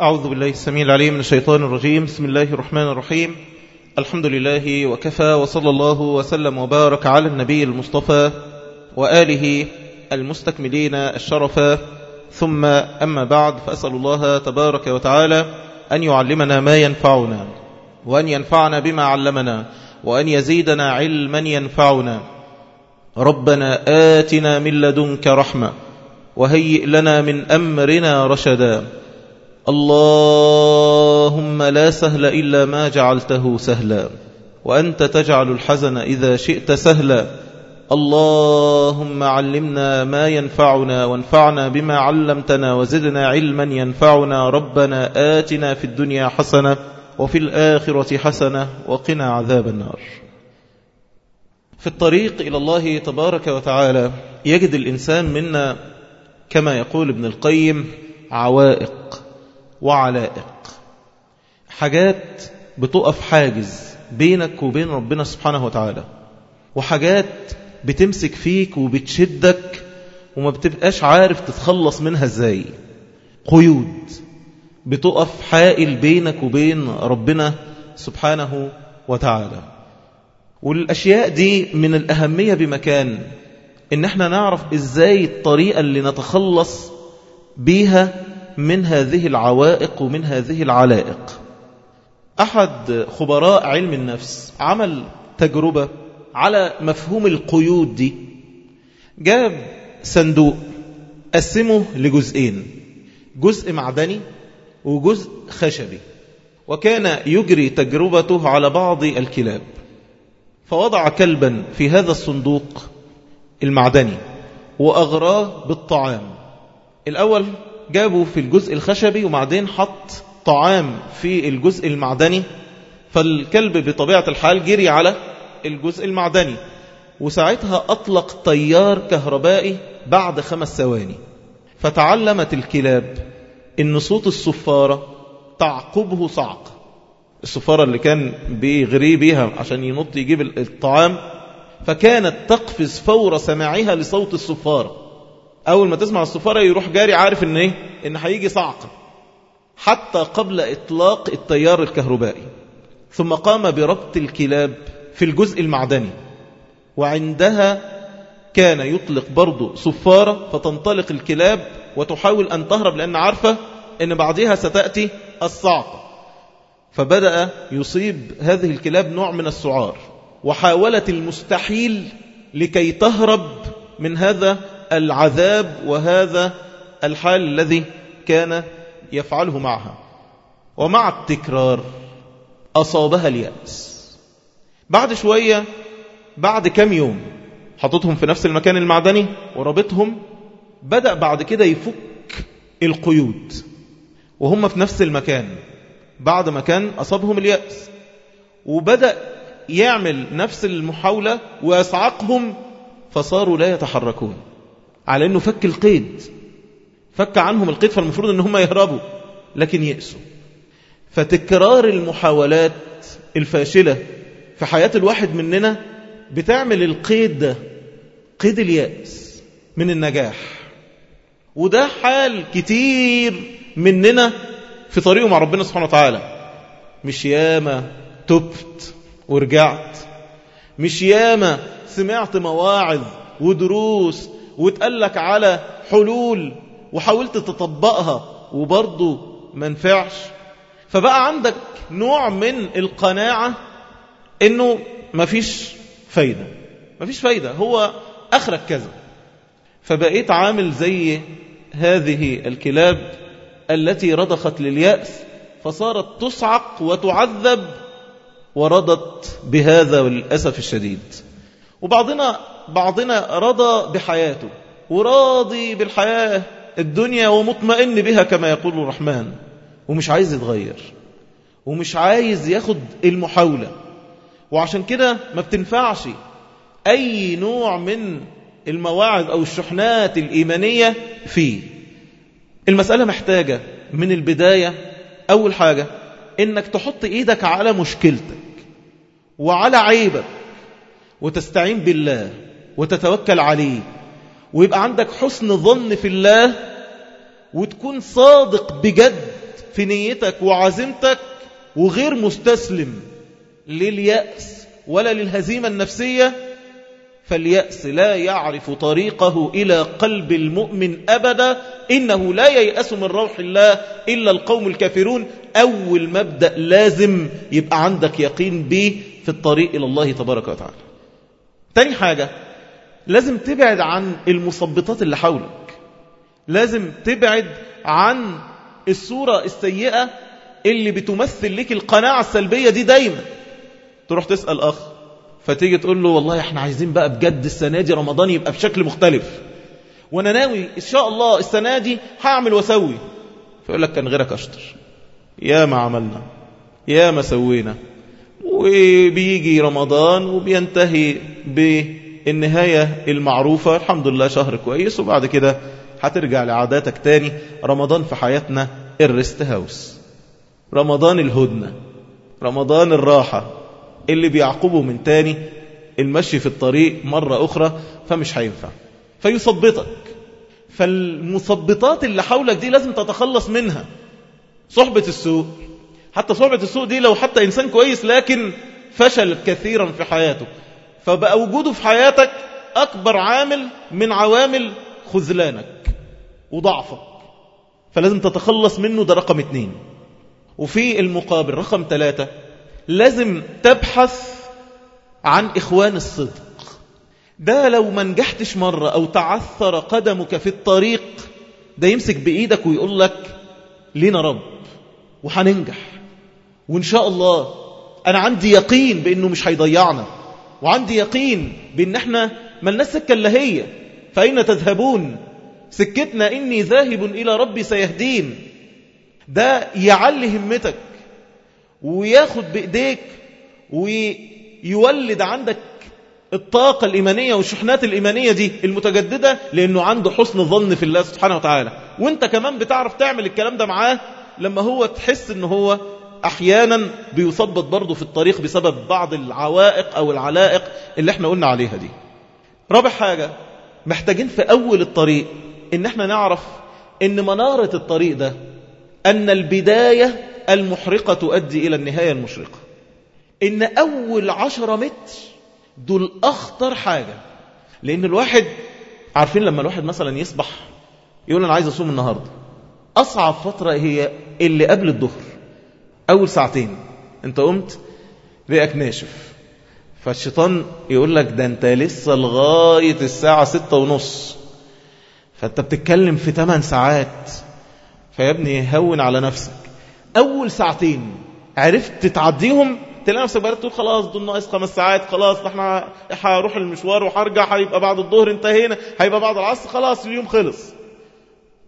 أعوذ بالله السميع العليم من الشيطان الرجيم. بسم الله الرحمن الرحيم. الحمد لله وكفى وصلى الله وسلم وبارك على النبي المصطفى وآله المستكملين الشرفا ثم أما بعد فأسأل الله تبارك وتعالى أن يعلمنا ما ينفعنا وأن ينفعنا بما علمنا وأن يزيدنا علما ينفعنا. ربنا آتنا من لدنك رحمة وهيئ لنا من أمرنا رشدا. اللهم لا سهل إلا ما جعلته سهلا وأنت تجعل الحزن إذا شئت سهلا. اللهم علمنا ما ينفعنا وانفعنا بما علمتنا وزدنا علما ينفعنا. ربنا آتنا في الدنيا حسنة وفي الآخرة حسنة وقنا عذاب النار. في الطريق إلى الله تبارك وتعالى يجد الإنسان منا كما يقول ابن القيم عوائق. وعلائق. حاجات بتقف حاجز بينك وبين ربنا سبحانه وتعالى وحاجات بتمسك فيك وبتشدك وما بتبقاش عارف تتخلص منها إزاي. قيود بتقف حائل بينك وبين ربنا سبحانه وتعالى. والأشياء دي من الأهمية بمكان إن إحنا نعرف إزاي الطريقة اللي نتخلص بيها من هذه العوائق ومن هذه العلائق. أحد خبراء علم النفس عمل تجربة على مفهوم القيود دي. جاب صندوق قسمه لجزئين جزء معدني وجزء خشبي. وكان يجري تجربته على بعض الكلاب. فوضع كلبا في هذا الصندوق المعدني وأغراه بالطعام. الأول جابوا في الجزء الخشبي وبعدين حط طعام في الجزء المعدني فالكلب بطبيعة الحال جري على الجزء المعدني. وساعتها أطلق تيار كهربائي بعد خمس ثواني. فتعلمت الكلاب إن صوت الصفارة تعقبه صعق. الصفارة اللي كان بيغري بيها عشان ينط يجيب الطعام فكانت تقفز فور سماعها لصوت الصفارة. أول ما تسمع الصفارة يروح جاري عارف إن إيه؟ إن هيجي صعق. حتى قبل إطلاق التيار الكهربائي. ثم قام بربط الكلاب في الجزء المعدني. وعندها كان يطلق برضه صفارة فتنطلق الكلاب وتحاول أن تهرب لأن عارفة أن بعدها ستأتي الصعقة فبدأ يصيب هذه الكلاب نوع من السعار. وحاولت المستحيل لكي تهرب من هذا العذاب وهذا الحال الذي كان يفعله معها. ومع التكرار أصابها اليأس. بعد شوية بعد كم يوم حطتهم في نفس المكان المعدني وربطهم بدأ بعد كده يفك القيود. وهم في نفس المكان بعد ما كان أصابهم اليأس. وبدأ يعمل نفس المحاولة ويصعقهم فصاروا لا يتحركون. على أنه فك القيد. فك عنهم القيد فالمفروض أن هم يهربوا لكن يأسوا. فتكرار المحاولات الفاشلة في حياة الواحد مننا بتعمل القيد ده قيد اليأس من النجاح. وده حال كتير مننا في طريقه مع ربنا سبحانه وتعالى. مش ياما تبت ورجعت. مش ياما سمعت مواعظ ودروس وتقلك على حلول وحاولت تطبقها وبرضه ما نفعش. فبقى عندك نوع من القناعة إنه مفيش فايدة. مفيش فايدة. هو آخرك كذا. فبقيت عامل زي هذه الكلاب التي رضخت لليأس فصارت تصعق وتعذب ورضت بهذا للأسف الشديد. وبعضنا بعضنا رضى بحياته وراضي بالحياة الدنيا ومطمئن بها كما يقول الرحمن ومش عايز يتغير ومش عايز ياخد المحاولة. وعشان كده ما بتنفعش أي نوع من المواعظ أو الشحنات الإيمانية فيه. المسألة محتاجة من البداية. أول حاجة إنك تحط إيدك على مشكلتك وعلى عيبك. وتستعين بالله وتتوكل عليه ويبقى عندك حسن ظن في الله وتكون صادق بجد في نيتك وعزمتك وغير مستسلم لليأس ولا للهزيمة النفسية. فاليأس لا يعرف طريقه إلى قلب المؤمن أبدا إنه لا ييأس من روح الله إلا القوم الكافرون. أول مبدأ لازم يبقى عندك يقين به في الطريق إلى الله تبارك وتعالى. تاني حاجة لازم تبعد عن المثبطات اللي حولك. لازم تبعد عن الصورة السيئة اللي بتمثل لك القناعة السلبية دي دايما. تروح تسأل أخ فتيجي تقول له والله إحنا عايزين بقى بجد السنة دي رمضان يبقى بشكل مختلف. وأنا ناوي إن شاء الله السنة دي هعمل وأسوي. فيقول لك كان غيرك أشطر. يا ما عملنا. يا ما سوينا. وبيجي رمضان وبينتهي بالنهاية المعروفة. الحمد لله شهر كويس. وبعد كده هترجع لعاداتك تاني. رمضان في حياتنا الريست هاوس. رمضان الهدنة. رمضان الراحة. اللي بيعقبه من تاني. المشي في الطريق مرة أخرى. فمش هينفع. فيثبطك. فالمثبطات اللي حولك دي لازم تتخلص منها. صحبة السوء حتى صحبة السوء دي لو حتى إنسان كويس لكن فشل كثيرا في حياته فبقى وجوده في حياتك أكبر عامل من عوامل خذلانك وضعفك. فلازم تتخلص منه ده رقم اتنين. وفي المقابل رقم ثلاثة لازم تبحث عن إخوان الصدق. ده لو ما نجحتش مرة أو تعثر قدمك في الطريق ده يمسك بإيدك ويقول لك لينا رب وحننجح وإن شاء الله أنا عندي يقين بأنه مش هيضيعنا وعندي يقين بأن إحنا ملناش سكة إلا هي فأين تذهبون؟ سكتنا إني ذاهب إلى ربي سيهدين. ده يعلي همتك وياخد بإيديك ويولد عندك الطاقة الإيمانية والشحنات الإيمانية دي المتجددة لأنه عنده حسن ظن في الله سبحانه وتعالى. وأنت كمان بتعرف تعمل الكلام ده معاه لما هو تحس ان هو أحيانا بيثبط برضه في الطريق بسبب بعض العوائق أو العلائق اللي إحنا قلنا عليها دي. رابع حاجة محتاجين في أول الطريق إن إحنا نعرف إن منارة الطريق ده أن البداية المحرقة تؤدي إلى النهاية المشرقة. إن أول عشرة متر دول أخطر حاجة. لأن الواحد عارفين لما الواحد مثلا يصبح يقول أنا عايز أصوم النهاردة. أصعب فترة هي اللي قبل الظهر. أول ساعتين. أنت قمت رئك ناشف. فالشيطان يقول لك ده أنت لسه لغاية الساعة ستة ونص. فأنت بتتكلم في 8 ساعات. فيا ابني هون على نفسك. أول ساعتين عرفت تعديهم تلاقي نفسك بقى تقول خلاص دول ناقص خمس ساعات خلاص إحنا هروح المشوار وهرجع هيبقى بعد الظهر انتهينا هيبقى بعد العصر خلاص اليوم خلص.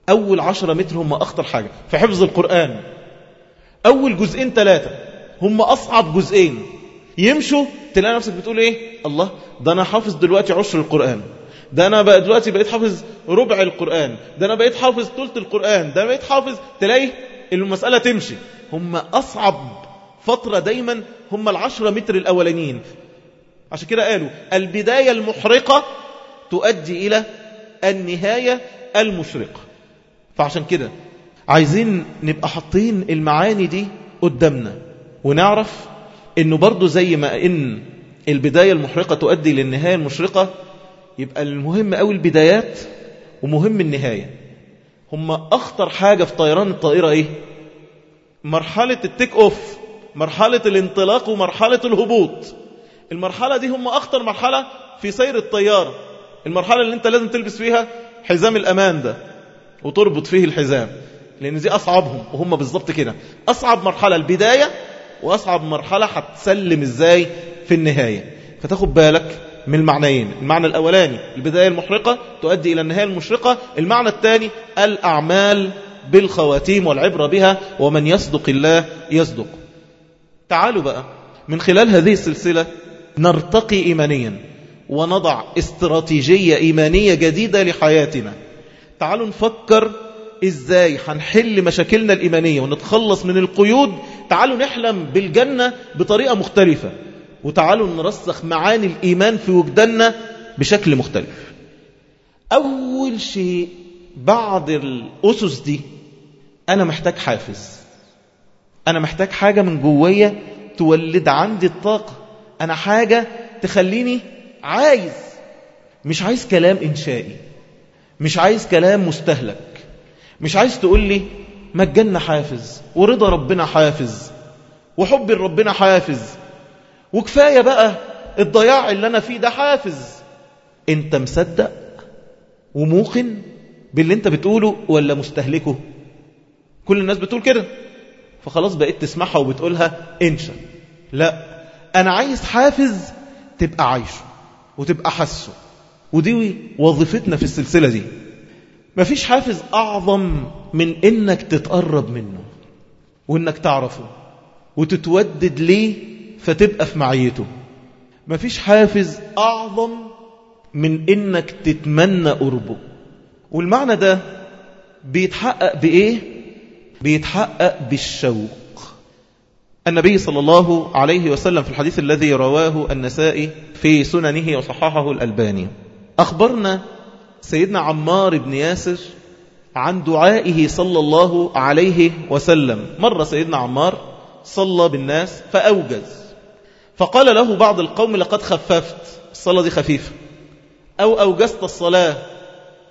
أول عشرة متر هم أخطر حاجة. في حفظ القرآن أول جزئين ثلاثة هم أصعب جزئين. يمشوا تلاقي نفسك بتقول إيه؟ الله ده أنا حافظ دلوقتي عشر القرآن. ده أنا بقى دلوقتي بقيت حافظ ربع القرآن. ده أنا بقيت حافظ ثلث القرآن. ده أنا بقيت حافظ تلاقي المسألة تمشي. هم أصعب فترة دايما هم العشرة متر الأولانيين. عشان كده قالوا البداية المحرقة تؤدي إلى النهاية المشرقة. فعشان كده عايزين نبقى حاطين المعاني دي قدامنا. ونعرف إنه برضو زي ما إن البداية المحرقة تؤدي للنهاية المشرقة يبقى المهم قوي البدايات ومهم النهاية. هم أخطر حاجة في طيران الطائرة إيه؟ مرحلة التيك أوف مرحلة الانطلاق ومرحلة الهبوط. المرحلة دي هم أخطر مرحلة في سير الطيارة المرحلة اللي أنت لازم تلبس فيها حزام الأمان ده وتربط فيه الحزام. لأن دي أصعبهم وهم بالضبط كده. أصعب مرحلة البداية وأصعب مرحلة هتسلم إزاي في النهاية. فتاخد بالك من المعنيين. المعنى الأولاني البداية المحرقة تؤدي إلى النهاية المشرقة. المعنى الثاني الأعمال بالخواتيم والعبرة بها ومن يصدق الله يصدق. تعالوا بقى من خلال هذه السلسلة نرتقي إيمانيا ونضع استراتيجية إيمانية جديدة لحياتنا. تعالوا نفكر إزاي هنحل مشاكلنا الإيمانية ونتخلص من القيود؟ تعالوا نحلم بالجنة بطريقة مختلفة. وتعالوا نرسخ معاني الإيمان في وجداننا بشكل مختلف. أول شيء بعد الأسس دي أنا محتاج حافز. أنا محتاج حاجة من جوايا تولد عندي الطاقة. أنا حاجة تخليني عايز مش عايز كلام إنشائي مش عايز كلام مستهلك. مش عايز تقول لي مجلنا حافز ورضا ربنا حافز وحب ربنا حافز وكفاية بقى الضياع اللي أنا فيه ده حافز. أنت مصدق وموقن باللي أنت بتقوله ولا مستهلكه؟ كل الناس بتقول كده. فخلاص بقيت تسمعها وبتقولها إنشا. لا أنا عايز حافز تبقى عايشه وتبقى حسه ودي وظيفتنا في السلسلة دي. مفيش حافز أعظم من إنك تتقرب منه وإنك تعرفه وتتودد ليه فتبقى في معيته. مفيش حافز أعظم من إنك تتمنى قربه. والمعنى ده بيتحقق بإيه؟ بيتحقق بالشوق. النبي صلى الله عليه وسلم في الحديث الذي رواه النسائي في سننه وصححه الألباني. أخبرنا سيدنا عمار بن ياسر عن دعائه صلى الله عليه وسلم. مر سيدنا عمار صلى بالناس فأوجز. فقال له بعض القوم لقد خففت الصلاة دي خفيفة. أو أوجزت الصلاة؟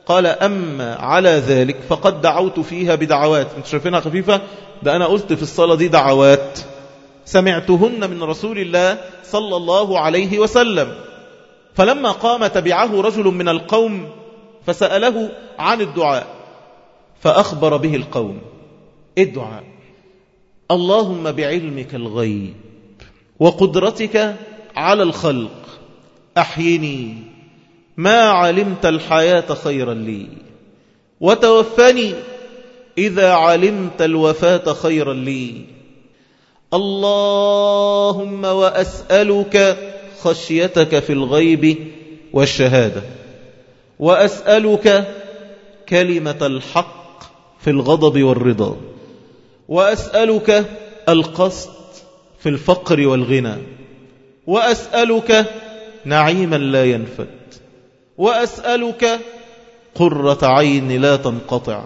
قال أما على ذلك فقد دعوت فيها بدعوات. أنت شايفينها خفيفة؟ ده أنا قلت في الصلاة دي دعوات. سمعتهن من رسول الله صلى الله عليه وسلم. فلما قام تبعه رجل من القوم فسأله عن الدعاء فأخبر به القوم الدعاء اللهم بعلمك الغيب وقدرتك على الخلق أحيني ما علمت الحياة خيرا لي وتوفني إذا علمت الوفاة خيرا لي. اللهم وأسألك خشيتك في الغيب والشهادة. وأسألك كلمة الحق في الغضب والرضا. وأسألك القصد في الفقر والغنى. وأسألك نعيما لا ينفد. وأسألك قرة عين لا تنقطع.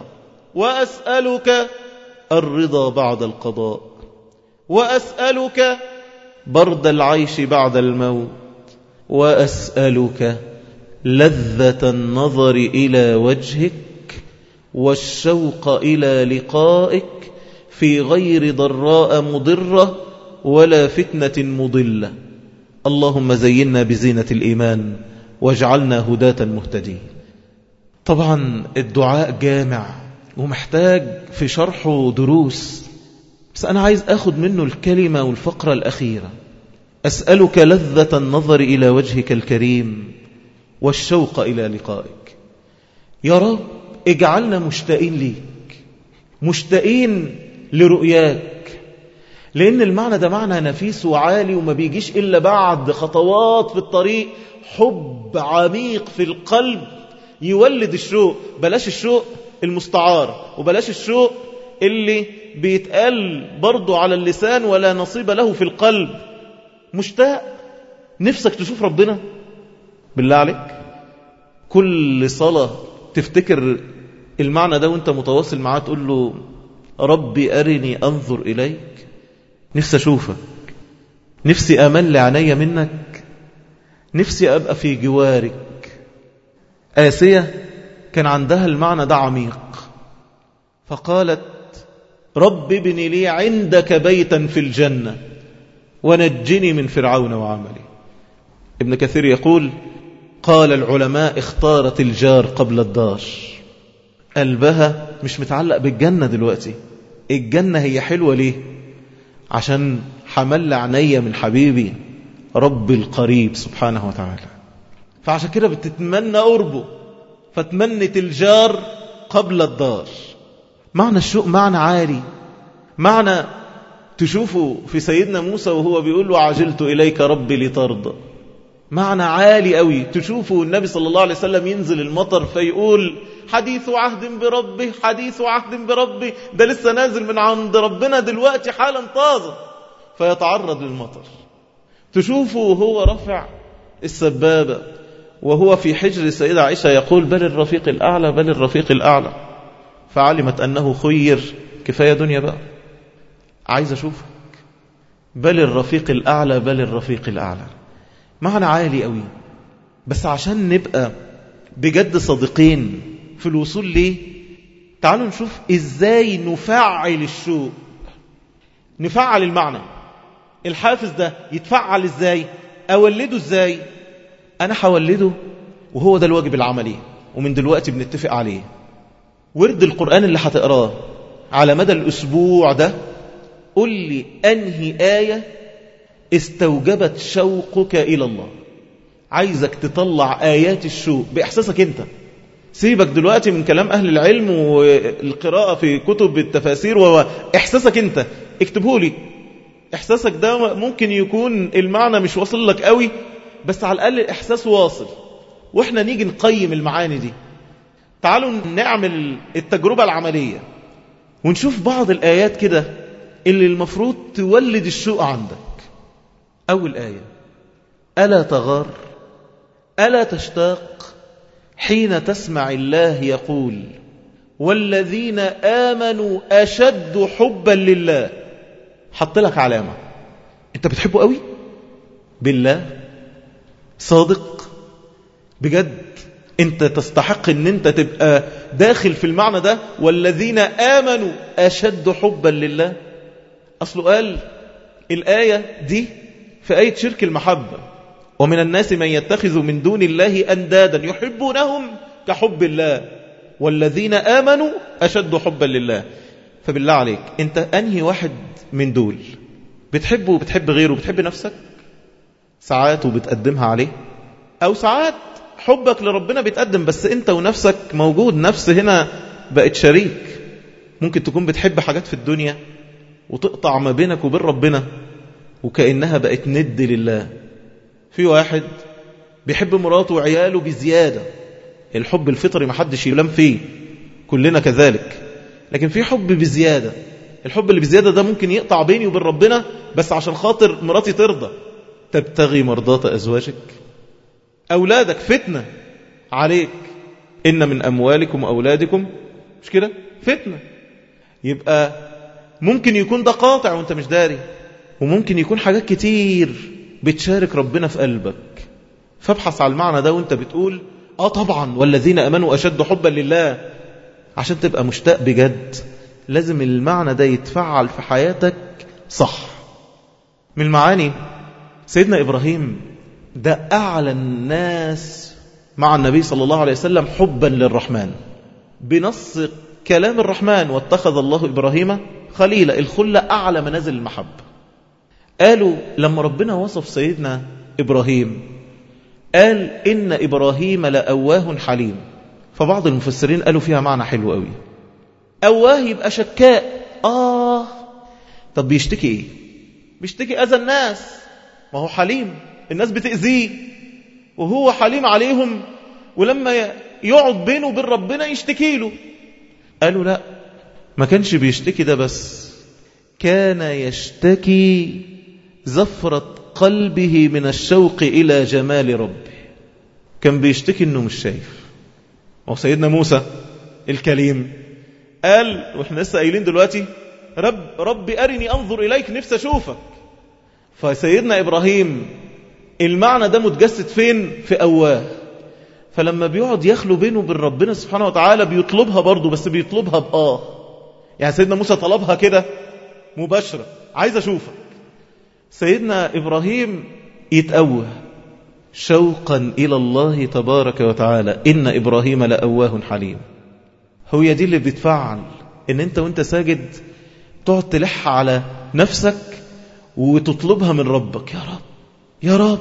وأسألك الرضا بعد القضاء. وأسألك برد العيش بعد الموت. وأسألك لذة النظر إلى وجهك والشوق إلى لقائك في غير ضراء مضرة ولا فتنة مضلة. اللهم زينا بزينة الإيمان واجعلنا هداة مهتدين. طبعا الدعاء جامع ومحتاج في شرحه دروس بس أنا عايز أخذ منه الكلمة والفقرة الأخيرة. أسألك لذة النظر إلى وجهك الكريم. والشوق إلى لقائك. يا رب اجعلنا مشتاقين ليك. مشتاقين لرؤياك. لأن المعنى ده معنى نفيس وعالي وما بيجيش إلا بعد خطوات في الطريق. حب عميق في القلب يولد الشوق. بلاش الشوق المستعار وبلاش الشوق اللي بيتقال برضو على اللسان ولا نصيب له في القلب. مشتاق. نفسك تشوف ربنا؟ بالله عليك. كل صلاة تفتكر المعنى ده وانت متواصل معاه تقول له ربي أرني أنظر إليك. نفسي أشوفك. نفسي أمل عيني منك. نفسي أبقى في جوارك. آسية كان عندها المعنى ده عميق. فقالت رب ابن لي عندك بيتا في الجنة ونجني من فرعون وعملي. ابن كثير يقول قال العلماء اختارت الجار قبل الدار. قلبها مش متعلق بالجنة دلوقتي. الجنة هي حلوة ليه؟ عشان حمل عينيا من حبيبي رب القريب سبحانه وتعالى. فعشان كده بتتمنى قربه. فتمنت الجار قبل الدار. معنى الشوق معنى عالي. معنى تشوفه في سيدنا موسى وهو بيقول له عجلت إليك ربي لترضى. معنى عالي قوي تشوفه النبي صلى الله عليه وسلم ينزل المطر فيقول حديث عهد بربه حديث عهد بربه ده لسه نازل من عند ربنا دلوقتي حالا طازة. فيتعرض للمطر. تشوفه وهو رفع السبابة وهو في حجر السيدة عائشة يقول بل الرفيق الأعلى بل الرفيق الأعلى. فعلمت أنه خير. كفاية دنيا بقى. عايز أشوفك. بل الرفيق الأعلى بل الرفيق الأعلى. معنى عالي قوي. بس عشان نبقى بجد صادقين في الوصول ليه تعالوا نشوف إزاي نفعل الشوق نفعل المعنى. الحافز ده يتفعل إزاي؟ أولده إزاي؟ أنا هولده وهو ده الواجب العملي ومن دلوقتي بنتفق عليه. ورد القرآن اللي هتقراه على مدى الأسبوع ده قل لي أنهي آية استوجبت شوقك إلى الله. عايزك تطلع آيات الشوق بإحساسك أنت. سيبك دلوقتي من كلام أهل العلم والقراءة في كتب التفاسير وإحساسك أنت. اكتبه لي. إحساسك ده ممكن يكون المعنى مش واصل لك قوي بس على الأقل الإحساس واصل. وإحنا نيجي نقيم المعاني دي. تعالوا نعمل التجربة العملية ونشوف بعض الآيات كده اللي المفروض تولد الشوق عندك. أول آية ألا تغار؟ ألا تشتاق؟ حين تسمع الله يقول والذين آمنوا أشد حبا لله. حط لك علامة. أنت بتحبه قوي؟ بالله. صادق؟ بجد؟ أنت تستحق أن أنت تبقى داخل في المعنى ده؟ والذين آمنوا أشد حبا لله. أصله قال الآية دي في آية شرك المحبة. ومن الناس من يتخذ من دون الله أندادا يحبونهم كحب الله. والذين آمنوا أشد حبا لله. فبالله عليك أنت أنهي واحد من دول؟ بتحبه وبتحب غيره؟ بتحب نفسك؟ ساعات وبتقدمها عليه؟ أو ساعات حبك لربنا بيتقدم بس أنت ونفسك موجود نفس هنا بقت شريك. ممكن تكون بتحب حاجات في الدنيا وتقطع ما بينك وبين ربنا. وكأنها بقت ند لله. في واحد بيحب مراته وعياله بزيادة. الحب الفطري ما حدش يلام فيه. كلنا كذلك. لكن في حب بزيادة. الحب اللي بزيادة ده ممكن يقطع بيني وبين ربنا بس عشان خاطر مراتي ترضى. تبتغي مرضات أزواجك. أولادك فتنة عليك. إن من أموالكم وأولادكم. مش كده؟ فتنة. يبقى ممكن يكون ده قاطع وأنت مش داري. وممكن يكون حاجات كتير بتشارك ربنا في قلبك. فابحث على المعنى ده وانت بتقول آه طبعا والذين آمنوا أشد حبا لله. عشان تبقى مشتاق بجد لازم المعنى ده يتفعل في حياتك صح. من المعاني سيدنا إبراهيم ده أعلى الناس مع النبي صلى الله عليه وسلم حبا للرحمن. بنص كلام الرحمن واتخذ الله إبراهيم خليلا الخلة أعلى منازل المحبة. قالوا لما ربنا وصف سيدنا إبراهيم قال إن إبراهيم لأواه حليم. فبعض المفسرين قالوا فيها معنى حلو قوي. أواه يبقى شكاء. آه. طب بيشتكي إيه؟ بيشتكي أذى الناس. ما هو حليم. الناس بتأذيه. وهو حليم عليهم. ولما يقعد بينه وبين ربنا يشتكي له. قالوا لا ما كانش بيشتكي ده بس. كان يشتكي زفرة قلبه من الشوق إلى جمال ربه. كان بيشتكي أنه مش شايف. وسيدنا موسى الكليم قال وإحنا لسه قايلين دلوقتي رب ربي أرني أنظر إليك نفسي أشوفك. فسيدنا إبراهيم المعنى ده متجسد فين؟ في أواه. فلما بيقعد يخلو بينه وبين ربنا سبحانه وتعالى بيطلبها برضه بس بيطلبها بآه. يعني سيدنا موسى طلبها كده مباشرة عايز أشوفك. سيدنا إبراهيم يتأوه شوقا إلى الله تبارك وتعالى إن إبراهيم لأواه حليم. هو دي اللي بتفعل إن أنت وأنت ساجد تقعد تلح على نفسك وتطلبها من ربك. يا رب يا رب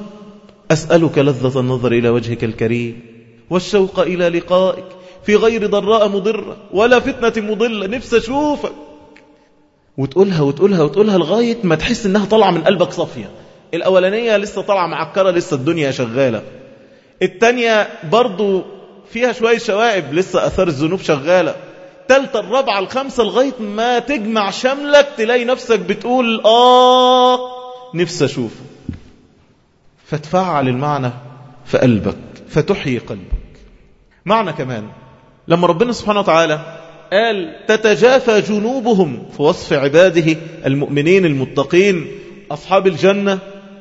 أسألك لذة النظر إلى وجهك الكريم والشوق إلى لقائك في غير ضراء مضرة ولا فتنة مضلة. نفسي أشوفك. وتقولها وتقولها وتقولها لغاية ما تحس إنها طالعة من قلبك صافية. الأولانية لسه طالعة معكرة لسه الدنيا شغالة. التانية برضو فيها شوية شوائب لسه آثار الذنوب شغالة. تالتة الرابعة الخامسة لغاية ما تجمع شملك تلاقي نفسك بتقول آه نفسي أشوفه فتفعل المعنى في قلبك فتحيي قلبك. معنى كمان لما ربنا سبحانه وتعالى قال تتجافى جنوبهم في وصف عباده المؤمنين المتقين أصحاب الجنة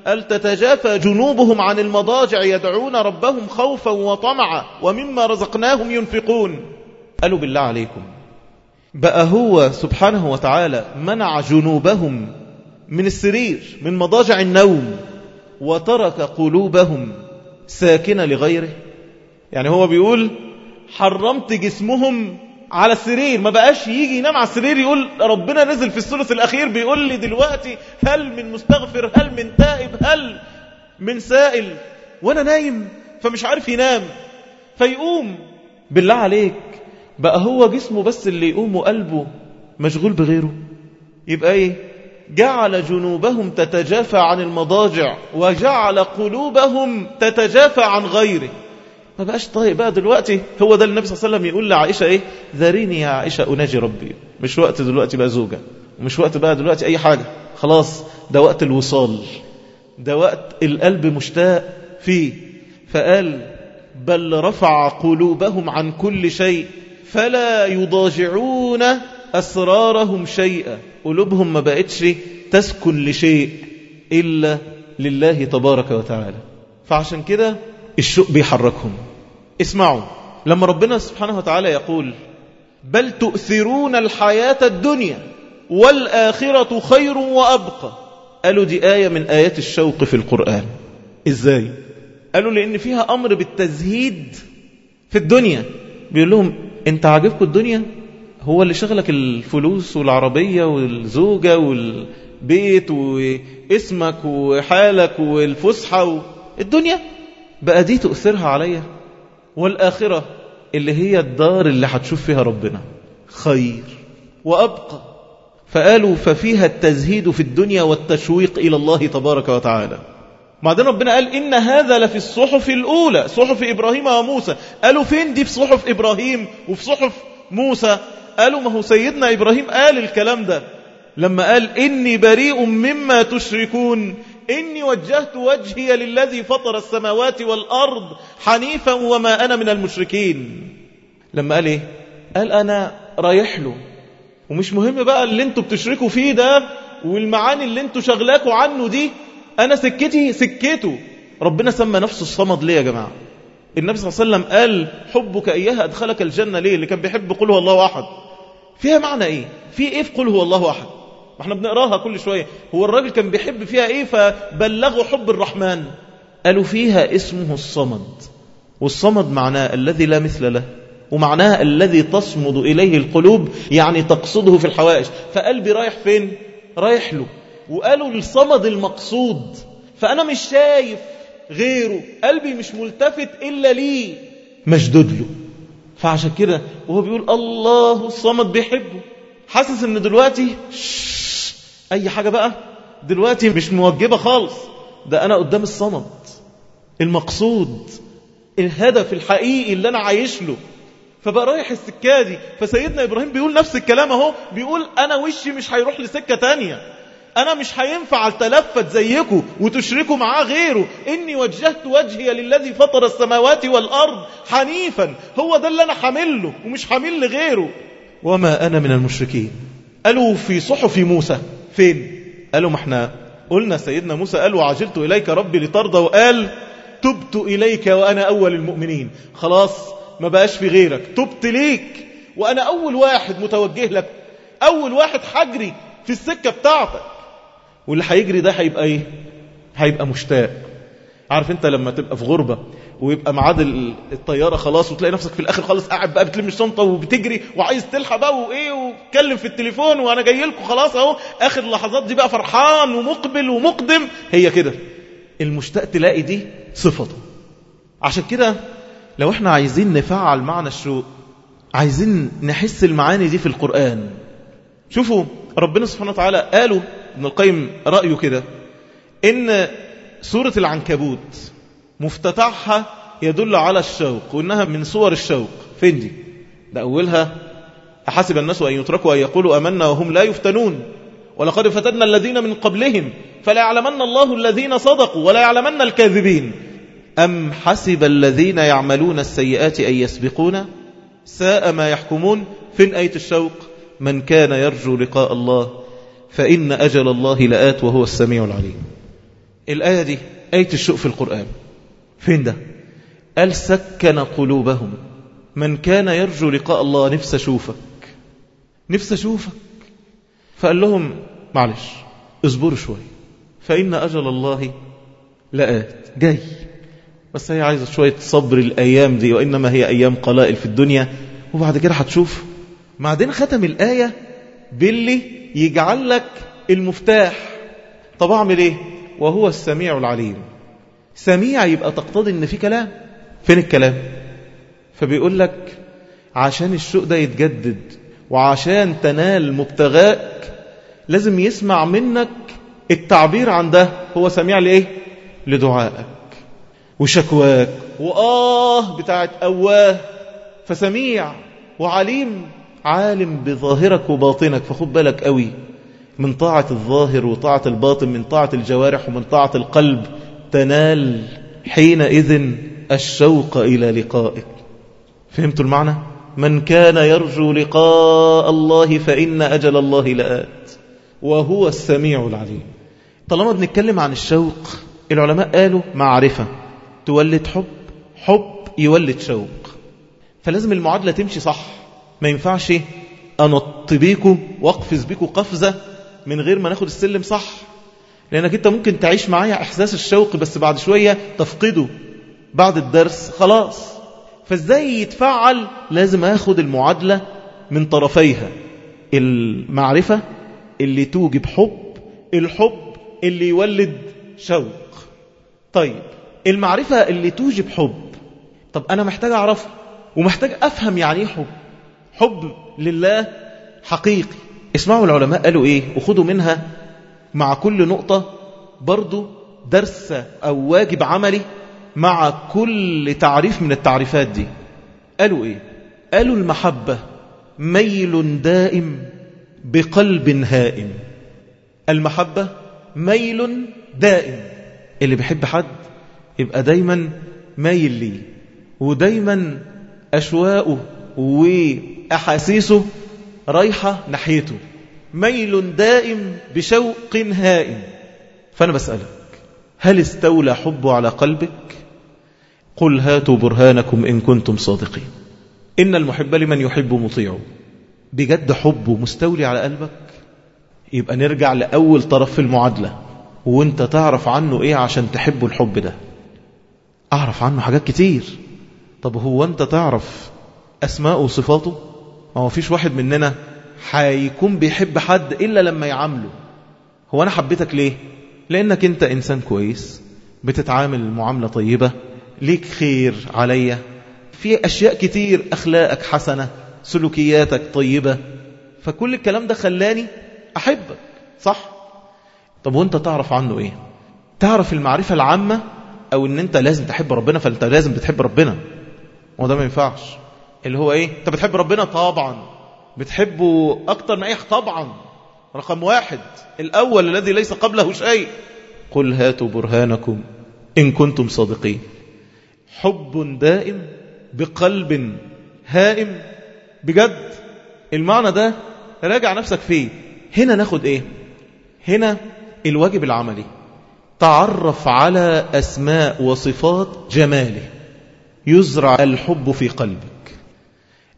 قال تتجافى جنوبهم عن المضاجع يدعون ربهم خوفا وطمعا ومما رزقناهم ينفقون. قالوا بالله عليكم. بقى هو سبحانه وتعالى منع جنوبهم من السرير من مضاجع النوم وترك قلوبهم ساكنة لغيره. يعني هو بيقول حرمت جسمهم على السرير ما بقاش يجي ينام على السرير يقول ربنا نزل في الثلث الأخير بيقول لي دلوقتي هل من مستغفر هل من تائب هل من سائل؟ وأنا نايم فمش عارف ينام. فيقوم بالله عليك بقى هو جسمه بس اللي يقوم وقلبه مشغول بغيره. يبقى إيه؟ جعل جنوبهم تتجافى عن المضاجع وجعل قلوبهم تتجافى عن غيره. ما بقاش طيب بقى دلوقتي. هو ده النبي صلى الله عليه وسلم يقول لعائشة إيه؟ ذريني يا عائشة أناجي ربي. مش وقت دلوقتي بقى زوجة. ومش وقت بقى دلوقتي أي حاجة. خلاص ده وقت الوصال. ده وقت القلب مشتاق فيه. فقال بل رفع قلوبهم عن كل شيء فلا يضاجعون أسرارهم شيئا. قلوبهم ما بقتش تسكن لشيء إلا لله تبارك وتعالى. فعشان كده الشوق بيحركهم. اسمعوا. لما ربنا سبحانه وتعالى يقول بل تؤثرون الحياة الدنيا والآخرة خير وأبقى. قالوا دي آية من آيات الشوق في القرآن. إزاي؟ قالوا لأن فيها أمر بالتزهيد في الدنيا. بيقول لهم أنت عاجبكم الدنيا؟ هو اللي شغلك الفلوس والعربية والزوجة والبيت واسمك وحالك والفسحة الدنيا؟ بقى دي تؤثرها عليا؟ والآخرة اللي هي الدار اللي هتشوف فيها ربنا. خير وأبقى. فقالوا ففيها التزهيد في الدنيا والتشويق إلى الله تبارك وتعالى. بعدين ربنا قال إن هذا لفي الصحف الأولى صحف إبراهيم وموسى. قالوا فين دي في صحف إبراهيم وفي صحف موسى؟ قالوا ما هو سيدنا إبراهيم قال الكلام ده. لما قال إني بريء مما تشركون إني وجهت وجهي للذي فطر السماوات والأرض حنيفا وما أنا من المشركين. لما قال إيه؟ قال أنا رايح له. ومش مهم بقى اللي أنتوا بتشركوا فيه ده والمعاني اللي أنتوا شغلاكوا عنه دي أنا سكتي سكته. ربنا سمى نفسه الصمد ليه يا جماعة؟ النبي صلى الله عليه وسلم قال حبك إياها أدخلك الجنة ليه؟ اللي كان بيحب قل هو الله أحد. فيها معنى إيه؟ في إيه في قل هو الله أحد؟ إحنا بنقراها كل شوية. هو الراجل كان بيحب فيها إيه؟ فبلغوا حب الرحمن. قالوا فيها اسمه الصمد. والصمد معناه الذي لا مثل له ومعناها الذي تصمد إليه القلوب يعني تقصده في الحوائج. فقلبي رايح فين؟ رايح له. وقالوا الصمد المقصود. فأنا مش شايف غيره. قلبي مش ملتفت إلا ليه. مشدود له. فعشان كده وهو بيقول الله الصمد بيحبه. حاسس إن دلوقتي أي حاجة بقى؟ دلوقتي مش موجبة خالص. ده أنا قدام الصمد. المقصود الهدف الحقيقي اللي أنا عايش له. فبقى رايح السكة دي. فسيدنا إبراهيم بيقول نفس الكلام أهو. بيقول أنا وشي مش هيروح لسكة تانية. أنا مش هينفع التلفت زيكم وتشركوا معاه غيره. إني وجهت وجهي للذي فطر السماوات والأرض حنيفا. هو ده اللي أنا حامل له ومش حامل لغيره. وما أنا من المشركين. قالوا في صحف موسى. فين؟ قالوا ما إحنا قلنا سيدنا موسى قال وعجلت إليك ربي لترضى وقال تبت إليك وأنا أول المؤمنين. خلاص ما بقاش في غيرك. تبت ليك وأنا أول واحد متوجه لك. أول واحد حجري في السكة بتاعتك. واللي هيجري ده هيبقى إيه؟ هيبقى مشتاق. عارف أنت لما تبقى في غربة ويبقى ميعاد الطيارة خلاص وتلاقي نفسك في الآخر خالص قاعد بقى بتلم الشنطة وبتجري وعايز تلحق بقى وإيه وتكلم في التليفون وأنا جاي لكم خلاص أهو. آخر لحظات دي بقى فرحان ومقبل ومقدم. هي كده. المشتاق تلاقي دي صفته. عشان كده لو إحنا عايزين نفعل معنى الشوق عايزين نحس المعاني دي في القرآن. شوفوا ربنا سبحانه وتعالى قالوا ابن القيم رأيه كده إن سورة العنكبوت مفتتحها يدل على الشوق وإنها من صور الشوق. فين دي؟ ده أولها. أحسب الناس أن يتركوا أن يقولوا أمنا وهم لا يفتنون. ولقد فتدنا الذين من قبلهم فلا يعلمن الله الذين صدقوا ولا يعلمن الكاذبين. أم حسب الذين يعملون السيئات أن يسبقون ساء ما يحكمون. فين آية الشوق؟ من كان يرجو لقاء الله فإن أجل الله لآت وهو السميع العليم. الآية دي آية الشوق في القرآن. فين ده؟ قال سكن قلوبهم. من كان يرجو لقاء الله نفس أشوفك نفس أشوفك فقال لهم معلش اصبروا شوي. فإن أجل الله لآت. جاي. بس هي عايزة شوية صبر الأيام دي وإنما هي أيام قلائل في الدنيا. وبعد كده هتشوف. بعدين ختم الآية باللي يجعل لك المفتاح. طب أعمل إيه؟ وهو السميع العليم. سميع يبقى تقتضي إن في كلام. فين الكلام؟ فبيقول لك عشان الشوق ده يتجدد وعشان تنال مبتغاك لازم يسمع منك التعبير عن ده. هو سميع لإيه؟ لدعائك وشكواك. وآه بتاعت أواه. فسميع وعليم عالم بظاهرك وباطنك. فخد بالك قوي من طاعة الظاهر وطاعة الباطن من طاعة الجوارح ومن طاعة القلب تنال حينئذ الشوق إلى لقائك. فهمتوا المعنى؟ من كان يرجو لقاء الله فإن أجل الله لآت. وهو السميع العليم. طالما بنتكلم عن الشوق العلماء قالوا معرفة. تولد حب حب يولد شوق. فلازم المعادلة تمشي صح. ما ينفعش أنط بيكو وأقفز بيكو قفزة من غير ما ناخد السلم صح. لأنك أنت ممكن تعيش معايا إحساس الشوق بس بعد شوية تفقده. بعد الدرس خلاص. فإزاي يتفعل؟ لازم أخد المعادلة من طرفيها. المعرفة اللي توجب حب الحب اللي يولد شوق. طيب المعرفة اللي توجب حب. طب أنا محتاج أعرفها ومحتاج أفهم يعني إيه حب؟ حب لله حقيقي. اسمعوا العلماء قالوا إيه؟ وخدوا منها مع كل نقطة برضو درس أو واجب عملي مع كل تعريف من التعريفات دي. قالوا إيه؟ قالوا المحبة ميل دائم بقلب هائم. المحبة ميل دائم. اللي بيحب حد يبقى دايما مايل ليه ودايما أشواقه وأحاسيسه رايحة ناحيته. ميل دائم بشوق هائم. فأنا بسألك هل استولى حبه على قلبك؟ قل هاتوا برهانكم إن كنتم صادقين. إن المحب لمن يحب مطيعه بجد حبه مستولي على قلبك؟ يبقى نرجع لأول طرف في المعادلة. وأنت تعرف عنه إيه عشان تحبه الحب ده؟ أعرف عنه حاجات كتير. طب هو أنت تعرف أسماءه وصفاته؟ ما هو فيش واحد مننا هيكون بيحب حد إلا لما يعامله. هو أنا حبيتك ليه؟ لأنك أنت إنسان كويس بتتعامل معاملة طيبة ليك خير عليا في أشياء كتير أخلاقك حسنة سلوكياتك طيبة فكل الكلام ده خلاني أحبك صح؟ طب وأنت تعرف عنه إيه؟ تعرف المعرفة العامة أو إن أنت لازم تحب ربنا فأنت لازم بتحب ربنا. وده ما ينفعش. اللي هو إيه؟ أنت بتحب ربنا؟ طبعا. بتحبه أكتر من أي طبعا رقم واحد. الأول الذي ليس قبله شيء. قل هاتوا برهانكم إن كنتم صادقين. حب دائم بقلب هائم. بجد المعنى ده راجع نفسك فيه. هنا ناخد إيه؟ هنا الواجب العملي. تعرف على أسماء وصفات جماله. يزرع الحب في قلبك.